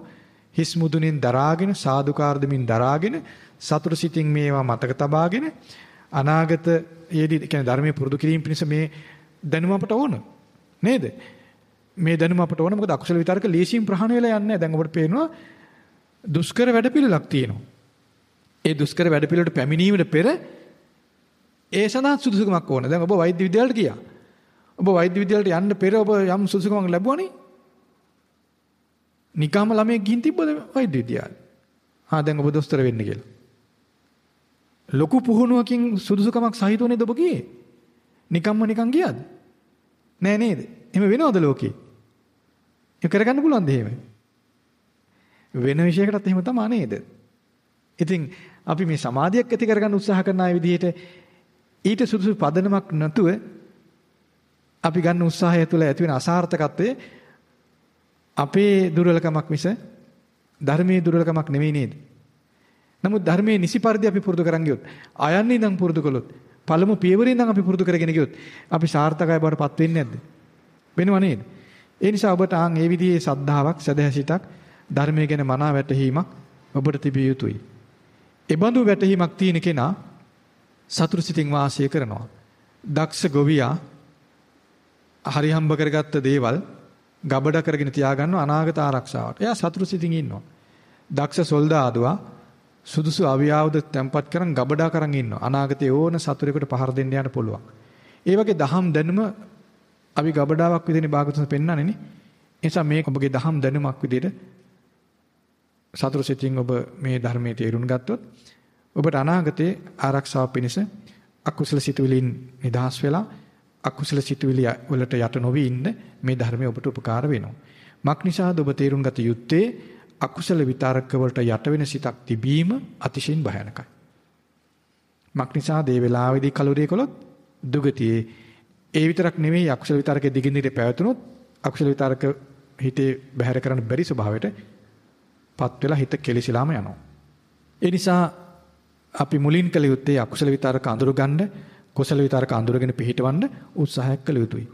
හිස් මුදුනින් දරාගෙන සාදුකාර දෙමින් දරාගෙන සතුට සිතින් මේවා මතක තබාගෙන අනාගත යේදී කියන්නේ ධර්මයේ පුරුදු කිරීම පිණිස මේ දැනුම අපට ඕන. නේද? මේ දැනුම අපට ඕන මොකද අකුසල විතරක ලේසියෙන් ප්‍රහාණය වෙලා යන්නේ නැහැ. දැන් ඔබට පේනවා දුෂ්කර වැඩපිළිවෙලක් තියෙනවා. ඒ දුෂ්කර වැඩ පිළිවෙලට පැමිණීමට පෙර ඒ සඳහා සුදුසුකමක් ඕන. දැන් ඔබ වෛද්‍ය විද්‍යාලයට ගියා. ඔබ වෛද්‍ය විද්‍යාලයට යන්න පෙර ඔබ යම් සුදුසුකමක් ලැබුණානේ. නිකම්ම ළමයෙක් ගිහින් තිබ්බද වෛද්‍ය විද්‍යාලේ? ආ දැන් ඔබ දොස්තර වෙන්න කියලා. ලොකු පුහුණුවකින් සුදුසුකමක් සහිතව නේද ඔබ ගියේ? නිකම්ම නිකන් ගියාද? නෑ නේද? එහෙම වෙනවද ලෝකේ? ඒක කරගන්න පුළුවන්ද එහෙම? වෙන විශයකටත් එහෙම තමයි නේද? ඉතින් අපි මේ සමාධියක් ඇති කරගන්න උත්සාහ කරන අය විදිහට ඊට සුදුසු පදනමක් නැතුව අපි ගන්න උත්සාහය තුළ ඇති වෙන අසාර්ථකත්වයේ අපේ දුර්වලකමක් මිස ධර්මයේ දුර්වලකමක් නෙවෙයි නේද? නමුත් ධර්මයේ නිසි පරිදි අපි පුරුදු කරන් ගියොත් ආයන්නේ ඉඳන් පුරුදු කළොත් පළමු පියවරේ ඉඳන් අපි පුරුදු කරගෙන ගියොත් අපි සාර්ථකයි බවට පත් වෙන්නේ නැද්ද? වෙනව නේද? ඒ නිසා ඔබට ආන් ඒ විදිහේ සද්ධාාවක් සදහැසිතක් ධර්මයේ ගැන මනා වැටහීමක් ඔබට තිබිය යුතුයි. ඒ බඳු වැටහීමක් තියෙන කෙනා සතුරු සිතින් වාසය කරනවා. දක්ෂ ගොවියා හරි හම්බ කරගත්ත දේවල් ගබඩ කරගෙන තියාගන්න අනාගත ආරක්ෂාවට. එයා සතුරු සිතින් ඉන්නවා. දක්ෂ සොල්දාදුවා සුදුසු අවියාවද තැම්පත් කරන් ගබඩා කරන් ඉන්නවා. අනාගතයේ ඕන සතුරෙකුට පහර දෙන්න යන්න පුළුවන්. ඒ වගේ දහම් දැනුම අපි ගබඩාවක් විදිහේ භාගතුන් පෙන්වන්නේ නේ. ඒ නිසා මේක ඔබගේ දහම් දැනුමක් විදිහට සතුරු සිතින් ඔබ මේ ධර්මයේ තේරුම් ගත්තොත් ඔබට අනාගතයේ ආරක්ෂාව පිණිස අකුසල සිතුවිලින් නිදහස් වෙලා අකුසල සිතුවිලි වලට යට නොවි ඉන්න මේ ධර්මය ඔබට උපකාර වෙනවා. මක් නිසාද ඔබ තේරුම් ගත යුත්තේ අකුසල විතරක වලට යට වෙන සිතක් තිබීම අතිශයින් භයානකයි. මක් නිසාද මේ වෙලාවේදී කලුරිය කළොත් දුගතියේ ඒ විතරක් නෙවෙයි අකුසල විතරකේ දිගින් දිගට පැවතුනොත් අකුසල විතරක හිතේ බැහැර කරන්න බැරි ස්වභාවයට පත් වෙලා හිත කෙලිසිලාම යනවා. ඒ නිසා අපි මුලින් කළ යුත්තේ අකුසල විතරක අඳුරගන්න කුසල විතරක අඳුරගෙන පිළිටවන්න උත්සාහයක් කළ යුතුයි.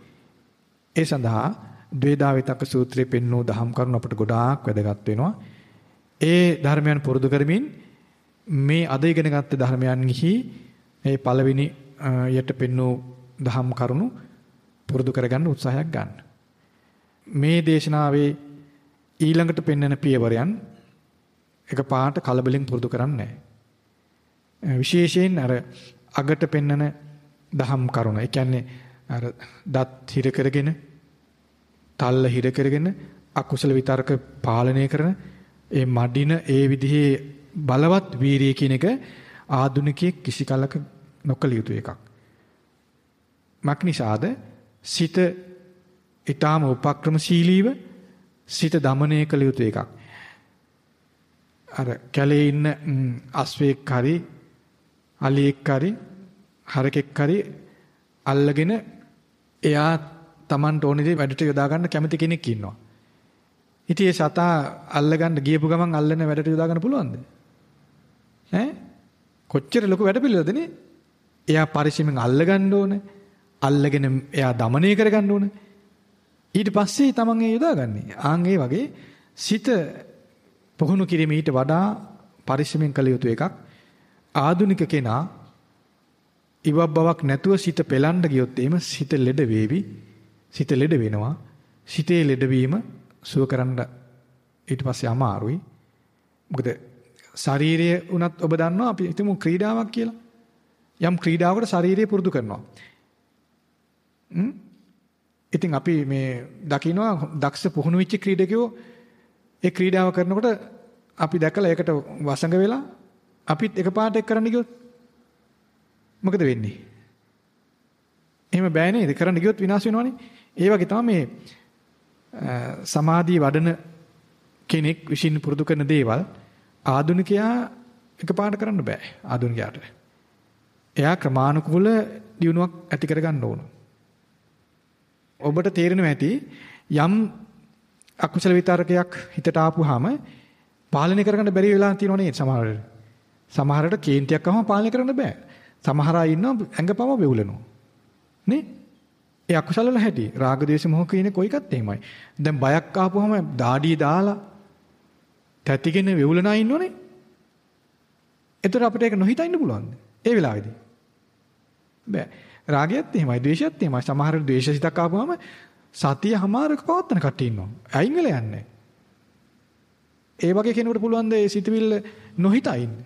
ඒ සඳහා ද්වේදාවිතක සූත්‍රයේ පෙන්වූ දහම් කරුණු අපට ගොඩාක් වැදගත් වෙනවා. ඒ ධර්මයන් පුරුදු කරමින් මේ අද ඉගෙනගත්ත ධර්මයන්හි මේ පළවෙනි යට පෙන්වූ දහම් කරුණු පුරුදු කරගන්න උත්සාහයක් ගන්න. මේ දේශනාවේ ඊළඟට පෙන්වන පියවරයන් එක පාට කලබලෙන් පුරුදු කරන්නේ නැහැ. විශේෂයෙන් අර අගට පෙන්නන දහම් කරුණ. ඒ කියන්නේ අර දත් හිර කරගෙන, තල්ල හිර කරගෙන අකුසල විතර්ක පාලනය කරන ඒ මඩින ඒ විදිහේ බලවත් වීරිය කියන එක ආදුනිකයේ කිසි කලක නොකළ යුතු එකක්. මක්නිසාද සිත ඊටාම උපක්‍රමශීලීව සිත দমনය කළ යුතු එකක්. අර කැලේ ඉන්න අස්වේක් හරි අලියෙක් හරි හරකෙක් හරි අල්ලගෙන එයා Tamanට ඕනේ දේ වැඩට යොදා ගන්න කැමති කෙනෙක් ඉන්නවා. ඉතින් ඒ සතා අල්ලගන්න ගියපු ගමන් අල්ලන වැඩට යොදා ගන්න පුළුවන්ද? ඈ කොච්චර ලොකු වැඩ පිළිවෙලද නේ? එයා පරිස්සමෙන් අල්ලගන්න ඕනේ. අල්ලගෙන එයා দমনය කරගන්න ඕනේ. ඊට පස්සේ Taman ඒ යොදාගන්නේ. ආන් ඒ වගේ සිත පුහුණු කිරීම ඊට වඩා පරිස්සමෙන් කළ යුතු එකක්. ආදුනික කෙනා ඉවක් බවක් නැතුව සිත පෙලන්න ගියොත් එහෙම සිත ලෙඩ වේවි. සිත ලෙඩ වෙනවා. සිතේ ලෙඩවීම සුව කරන්න ඊට පස්සේ අමාරුයි. මොකද ශාරීරිය උනත් ඔබ දන්නවා අපි හිතමු ක්‍රීඩාවක් කියලා. යම් ක්‍රීඩාවකට ශාරීරිය පුරුදු කරනවා. ඉතින් අපි මේ දකින්නවා දක්ෂ පුහුණු වෙච්ච ක්‍රීඩකයෝ ඒ ක්‍රීඩාව කරනකොට අපි දැකලා ඒකට වසඟ වෙලා අපිත් එකපාරට එක් කරන්න ගියොත් මොකද වෙන්නේ? එහෙම බෑ නේද? කරන්න ගියොත් විනාශ වෙනවනේ. ඒ වගේ තමයි මේ සමාධිය වඩන කෙනෙක් විශ්ින් පුරුදු කරන දේවල් ආධුනිකයා එකපාරට කරන්න බෑ ආධුනිකයාට. එයා ක්‍රමානුකූල දියුණුවක් ඇති කරගන්න ඕන. ඔබට තේරෙනවා ඇති යම් අකුසල විතරකයක් හිතට ආපුවාම පාලනය කරගන්න බැරි වෙලා තියෙනව නේද සමහරවිට. සමහරට කේන්තියක් ආවම පාලනය කරන්න බෑ. සමහර අය ඉන්නවා ඇඟපම වෙවුලනවා. නේ? ඒ අකුසල වල හැටි. රාග ద్వේෂ මොහ කියන කොයි එකත් එහෙමයි. දැන් බයක් ආපුවම දාඩිය දාලා තැතිගෙන වෙවුලනා ඉන්නෝනේ. එතකොට අපිට ඒක නොහිතා ඉන්න පුළුවන්ද? ඒ වෙලාවේදී. බෑ. රාගයත් එහෙමයි, ද්වේෂයත් එහෙමයි. සමහර ද්වේෂසිතක් ආපුවම සතිය හමාරක පවත්තන කට්ටිය ඉන්නවා. අයින් වෙලා යන්නේ. ඒ වගේ කෙනෙකුට පුළුවන් ද ඒ සිතවිල්ල නොහිතා ඉන්න.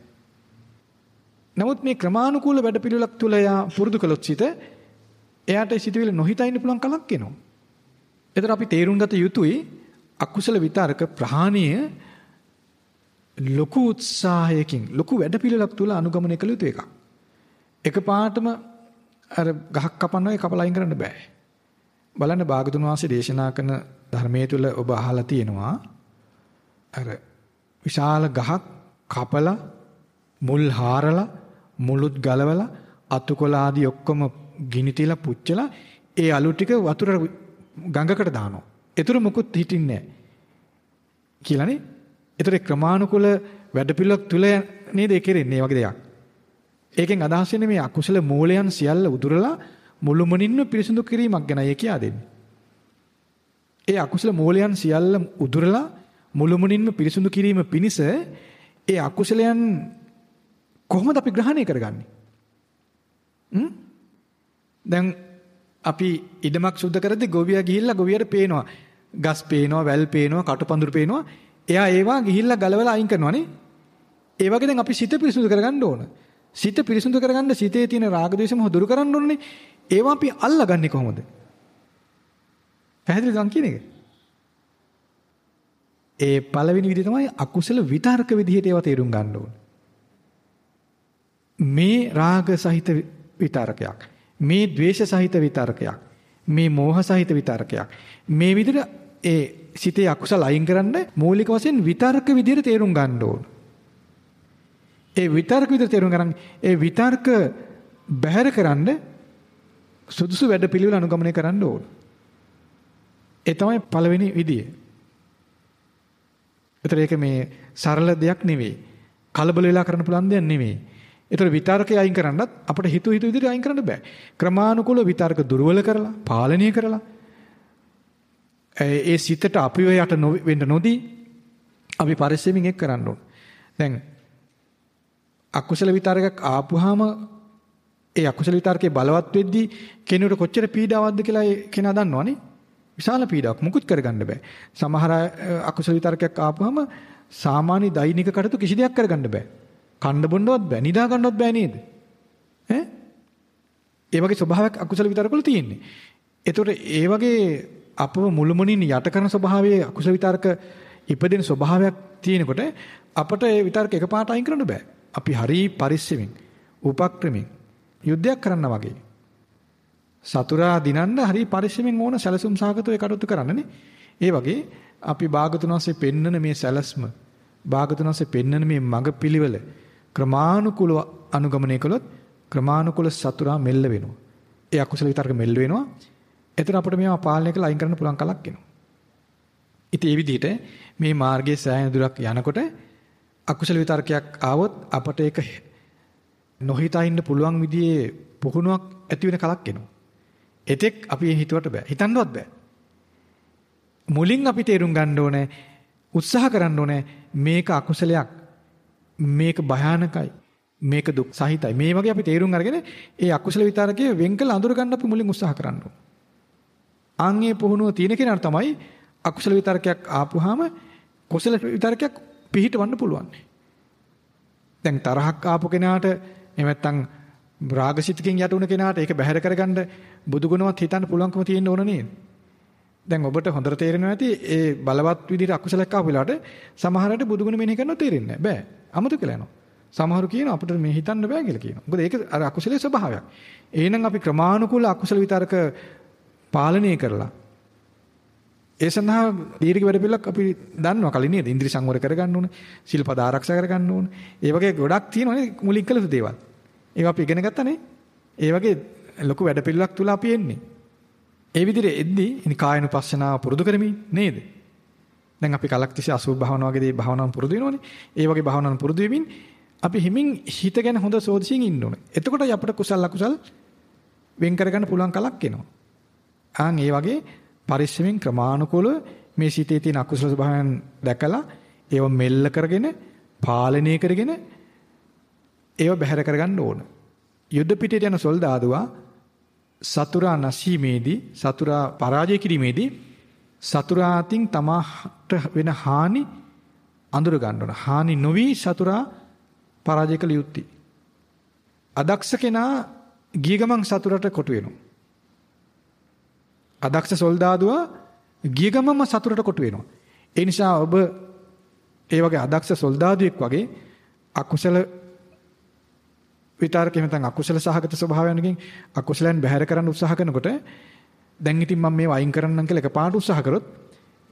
නමුත් මේ ක්‍රමානුකූල වැඩපිළිවෙලක් තුල යා පුරුදු කළොත් සිට එයාට සිතුවිලි නොහිතා ඉන්න පුළුවන් කලක් එනවා. එතකොට අපි තේරුම් ගත යුතුයි අකුසල විතරක ප්‍රහාණීය ලොකු උත්සාහයකින් ලොකු වැඩපිළිවෙලක් තුල අනුගමනය කළ යුතු එකක්. එකපාරටම අර ගහක් කපනවා ඒ කපලා අයින් කරන්න බෑ. බලන්න භාගතුන් වහන්සේ දේශනා කරන ධර්මයේ තුල ඔබ අහලා තියෙනවා අර විශාල ගහක් කපලා මුල් හාරලා මුළුත් ගලවලා අතුකොළ ආදී ඔක්කොම ගිනි තියලා පුච්චලා ඒ අලු ටික වතුර ගඟකට දානවා. ඒතර මුකුත් හිටින්නේ නැහැ. කියලානේ. ඒතර ක්‍රමානුකූල වැඩපිළිවෙලක් තුල නේද ඒ කෙරෙන්නේ වගේ දෙයක්. ඒකෙන් අදහස් වෙන්නේ මේ අකුසල මූලයන් සියල්ල උදුරලා මුළුමනින්ම පිරිසිදු කිරීමක් ගැනයි කියා දෙන්නේ. ඒ අකුසල මූලයන් සියල්ල උදුරලා මුළුමනින්ම පිරිසිදු කිරීම පිණිස ඒ අකුසලයන් කොහොමද අපි ග්‍රහණය කරගන්නේ? හ්ම්? දැන් අපි ඉඩමක් සුද්ධ කරද්දී ගොවියා ගිහිල්ලා ගොවියට පේනවා. ගස් පේනවා, වැල් පේනවා, කටුපඳුරු පේනවා. එයා ඒවා ගිහිල්ලා ගලවලා අයින් කරනවානේ. ඒ වගේ දැන් අපි සිත පිරිසුදු කරගන්න ඕන. සිත පිරිසුදු කරගන්න සිතේ තියෙන රාග ద్వේෂ මොහ දුරු කරන්න ඕනේ. ඒවා අපි අල්ලගන්නේ කොහොමද? පැහැදිලිද මං කියන එක? ඒ පළවෙනි විදිහ තමයි අකුසල විතර්ක විදිහට ඒවා තේරුම් ගන්න ඕන. මේ රාග සහිත විතර්කයක්. මේ ද්වේෂ සහිත විතර්කයක්. මේ මෝහ සහිත විතර්කයක්. මේ විදිහට ඒ සිතේ අකුසල අයින් කරන්න මූලික වශයෙන් විතර්ක විදිහට තේරුම් ගන්න ඕන. ඒ විතර්ක විදිහට තේරුම් ගන්න ඒ විතර්ක බැහැර කරන්න සුදුසු වැඩ පිළිවෙල අනුගමනය කරන්න ඕන. ඒ තමයි පළවෙනි විදිය. ඒතර ඒක මේ සරල දෙයක් නෙවෙයි. කලබල වෙලා කරන්න පුළුවන් දෙයක් නෙවෙයි. ඒතර විතර්කය අයින් කරන්නත් අපිට හිතු හිතු විදිහට අයින් කරන්න බෑ. ක්‍රමානුකූල විතර්ක දුර්වල කරලා, පාලනය කරලා ඒ සිතට අපිව යට වෙන්න නොදී අපි පරිස්සමින් එක් කරන්න ඕන. දැන් අකුසල විතර්කයක් ආපුවාම ඒ අකුසල විතර්කේ බලවත් වෙද්දී කෙනෙකුට කොච්චර පීඩාවක්ද කියලා ඒ කෙනා දන්නවනේ. විශාල පීඩාවක් මුකුත් කරගන්න බෑ. සමහර අකුසල විතර්කයක් ආපුවාම සාමාන්‍ය දෛනික කටයුතු කිසි දෙයක් කරගන්න බෑ. කන්න බොන්නවත් බෑ. නිදා ගන්නවත් බෑ නේද? ඈ? ඒ වගේ ස්වභාවයක් අකුසල විතර්කවල තියෙන්නේ. ඒතකොට ඒ වගේ අපව මුළුමනින් යට කරන ස්වභාවයේ අකුසල විතර්ක ඉපදෙන ස්වභාවයක් තියෙනකොට අපට ඒ විතර්ක එකපාරට අයින් කරන්න බෑ. අපි හරි පරිස්සමින් උපක්‍රමෙන් යුද්ධයක් කරන්න වගේ. සතුරා දිනන්න හරි පරිස්සමෙන් ඕන සැලසුම් සාගතව කටයුතු කරන්නනේ. ඒ වගේ අපි භාගතුන් වහන්සේ පෙන්නන මේ සැලස්ම භාගතුන් වහන්සේ පෙන්නන මේ මඟ පිළිවෙල ක්‍රමානුකූලව අනුගමනය කළොත් ක්‍රමානුකූල සතුරා මෙල්ල වෙනවා. ඒ අකුසල විතරක මෙල්ල වෙනවා. එතන අපිට මේවා පාලනය කරලා අයින් කරන්න පුළුවන් කලක් එනවා. ඉතින් මේ විදිහට මේ මාර්ගයේ සෑහෙන දුරක් යනකොට අකුසල විතර්කයක් ආවොත් අපට ඒක නොහිතා ඉන්න පුළුවන් විදිහේ පුහුණුවක් ඇති වෙන කලක් එනවා. එතෙක් අපි හිතුවට බෑ. හිතන්නවත් බෑ. මුලින් අපි තේරුම් ගන්න ඕනේ උත්සාහ කරන්න ඕනේ මේක අකුසලයක්. මේක භයානකයි. මේක දුක් සහිතයි. මේ වගේ අපි තේරුම් අරගෙන ඒ අකුසල විතරකයේ වෙන් කළ අඳුර ගන්න අපි මුලින් උත්සාහ කරන්න ඕනේ. ආන්ගේ පුහුණුව තියෙන කෙනාට තමයි අකුසල විතරකයක් ආපුවාම කුසල විතරකයක් පිහිටවන්න පුළුවන්. දැන් තරහක් ආපු කෙනාට එහෙම නැත්නම් රාගසිතකින් යට වුණ කෙනාට ඒක බැහැර කරගන්න බුදු ගුණවත් හිතන්න පුළුවන්කම තියෙන්න ඕන නේද? දැන් ඔබට හොඳට තේරෙනවා ඇති ඒ බලවත් විදිහට අකුසලයක් ආපු වෙලාවට සමහරට බුදු ගුණ මෙනෙහි කරනව තේරෙන්නේ නැහැ. බෑ. අමතක කියලා යනවා. සමහරු කියනවා අපිට මේ හිතන්න බෑ කියලා කියනවා. මොකද ඒක අර අකුසලයේ ස්වභාවයක්. එහෙනම් අපි ක්‍රමානුකූල අකුසල විතරක පාලනය කරලා ඒ සඳහා දීර්ඝ වැඩ පිළිලක් අපි දන්නවා කලින් නේද? ඉන්ද්‍රිය සංවර කරගන්න ඕනේ, සිල්පද ආරක්ෂා කරගන්න ඕනේ. ඒ වගේ ගොඩක් තියෙනවානේ මුලින් කළ යුතු දේවල්. ඒවා අපි ඉගෙන ගත්තානේ. ඒ වගේ ලොකු වැඩ පිළිලක් තුල අපි එන්නේ. ඒ විදිහට එද්දී ඉනි කායනුපස්සනාව පුරුදු කරමින් නේද? දැන් අපි කලක් තිස්සේ අසුභ භාවනාව වගේ දේ භාවනාවන් පුරුදු වෙනවනේ. ඒ වගේ භාවනාවන් පුරුදු වෙමින් අපි හිමින් හිත ගැන හොඳ සෝදිසියෙන් ඉන්න ඕනේ. එතකොටයි අපිට කුසල අකුසල් වෙන් කරගන්න පුළුවන් කලක් එනවා. ආන් ඒ වගේ පරිස්සමින් ක්‍රමානුකූලව මේ සිතේ තියෙන අකුසල ස්වභාවයන් දැකලා ඒව මෙල්ල කරගෙන පාලනය කරගෙන ඒව බැහැර කරගන්න ඕන. යුද්ධ පිටේට යන සොල්දාදුවා සතුරා නැසීමේදී සතුරා පරාජය කිරීමේදී සතුරා අතින් තමාට වෙන හානි අඳුර ගන්න ඕන. හානි නොවි සතුරා පරාජය කළ යුත්තේ. අදක්ෂ කෙනා ගිය ගමන් සතුරට කොටු වෙනවා. අදක්ෂ සොල්දාදුවා ගිය ගමන්ම සතුරට කොටු වෙනවා. ඒ නිසා ඔබ ඒ වගේ අදක්ෂ සොල්දාදුවෙක් වගේ අකුසල විතරකෙම නැත්නම් අකුසල සහගත ස්වභාවයන්ගෙන් අකුසලයන් බැහැර කරන්න උත්සාහ කරනකොට දැන් ඉතින් මම මේව අයින් කරන්නම් කියලා එකපාරට උත්සාහ කරොත්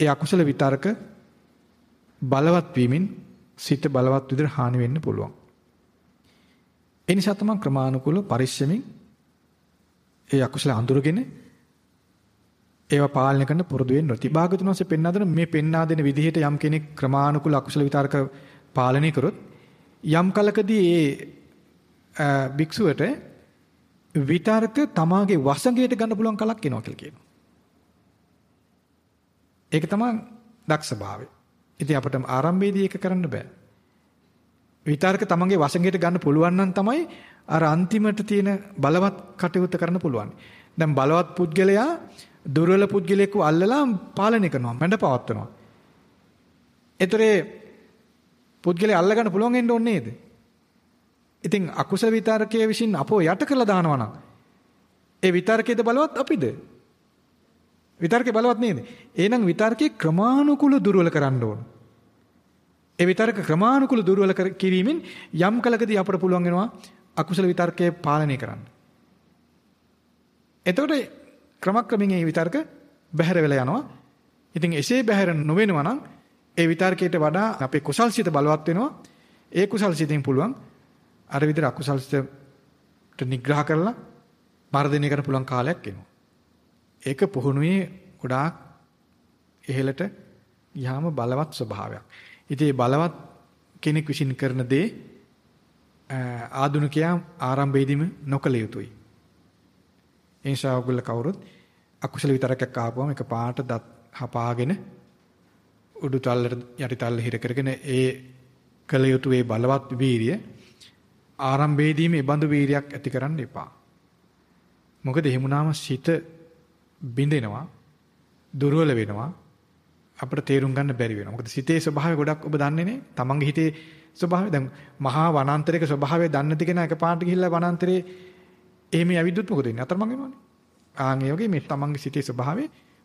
ඒ අකුසල විතරක බලවත් වීමෙන් සිත බලවත් විදිහට හානි වෙන්න පුළුවන්. ඒ නිසා තමයි ක්‍රමානුකූල පරිශ්‍රමින් ඒ අකුසල අඳුරගෙන ඒවා පාලනය කරන්න පුරුදු වෙන්න ඕනේ. තිබාගතුන් වහන්සේ පෙන්වා දෙන මේ පෙන්වා දෙන විදිහට යම් කෙනෙක් ක්‍රමානුකූල අකුසල විතරක පාලනය කරොත් යම් කලකදී ඒ භික්ෂුවට විතරක තමාගේ වසඟයට ගන්න පුළුවන් කලක් එනවා කියලා කියනවා. ඒක තමයි දක්ෂ භාවය. ඉතින් අපිට ආරම්භයේදී ඒක කරන්න බෑ. විතරක තමන්ගේ වසඟයට ගන්න පුළුවන් නම් තමයි අර අන්තිමට තියෙන බලවත් කටයුත්ත කරන්න පුළුවන්. දැන් බලවත් පුද්ගලයා දුර්වල පුද්ගලයෙකු අල්ලලා පාලනය කරනවා, මැඩ පවත්වනවා. ඒතරේ පුද්ගලයා අල්ල ගන්න පුළුවන් වෙන්න ඕනේ නේද? ඉතින් අකුසල විතරකයේ විසින් අපෝ යට කළා දානවා නම් ඒ විතරකයේද බලවත් අපිද? විතර්කේ බලවත් නේද? එහෙනම් විතර්කේ ක්‍රමානුකූල දුර්වල කරන්න ඕන. ඒ විතර්ක ක්‍රමානුකූල දුර්වල කිරීමෙන් යම් කලකදී අපට පුළුවන් වෙනවා අකුසල විතර්කයේ පාලනය කරන්න. එතකොට ක්‍රමක්‍රමින් මේ විතර්ක බැහැර වෙලා යනවා. ඉතින් එසේ බැහැර නොවෙනවා නම් ඒ විතර්කයට වඩා අපේ කුසල්සිත බලවත් වෙනවා. ඒ කුසල්සිතෙන් පුළුවන් අර විතර අකුසල්සිතට නිග්‍රහ කරලා මර්ධනය කරන්න පුළුවන් කාලයක් එනවා. ඒක පුහුණුවේ ගොඩාක් ඉහළට යාම බලවත් ස්වභාවයක්. ඉතින් බලවත් කෙනෙක් විසින් කරන දේ ආධුනිකයා ආරම්භයේදීම නොකළ යුතුයි. ඒ නිසා ඔයගොල්ලෝ කවුරුත් අකුසල විතරක් ආපුවම එක පාට දත් හපාගෙන උඩු තල්ලට යටි තල්ල හිර කරගෙන ඒ කළ යුතු ඒ බලවත් වීරිය ආරම්භයේදීම ඒ බඳු වීරියක් ඇති කරන්න එපා. මොකද එහෙමුණාම සිත බිඳෙනවා දුර්වල වෙනවා අපිට තේරුම් ගන්න බැරි වෙනවා. මොකද සිතේ ස්වභාවය ගොඩක් ඔබ දන්නේ නේ. තමන්ගේ හිතේ ස්වභාවය දැන් මහා වනාන්තරයක ස්වභාවය දන්නේ නැති කෙනා එකපාරට ගිහිල්ලා වනාන්තරේ එහෙම යවිද්දුත් මොකද වෙන්නේ? අතරමං වෙනවනේ. ආන් ඒ වගේ මේ තමන්ගේ සිතේ ස්වභාවය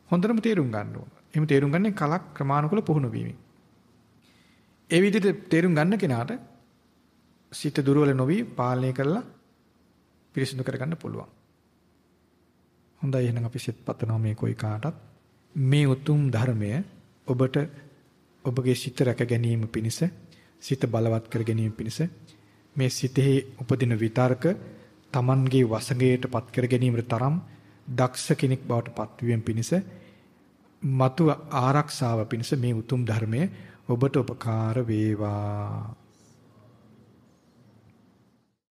හොඳටම තේරුම් ගන්න ඕන. එහෙම තේරුම් ගන්නේ කලක් ක්‍රමානුකූල පුහුණු වීමෙන්. ඒ විදිහට තේරුම් ගන්න කෙනාට සිත දුර්වල නොවි පාලනය කරලා පිරිසිදු කරගන්න පුළුවන්. හොඳයි එහෙනම් අපි සිත පතනවා මේ කොයි කාටත් මේ උතුම් ධර්මය ඔබට ඔබගේ සිත රැක ගැනීම පිණිස සිත බලවත් කර ගැනීම පිණිස මේ සිතෙහි උපදින විතර්ක Tamanගේ වසඟයට පත් කර ගැනීමට තරම් දක්ෂ කෙනෙක් බවට පත්වීම පිණිස මතු ආරක්ෂාව පිණිස මේ උතුම් ධර්මය ඔබට උපකාර වේවා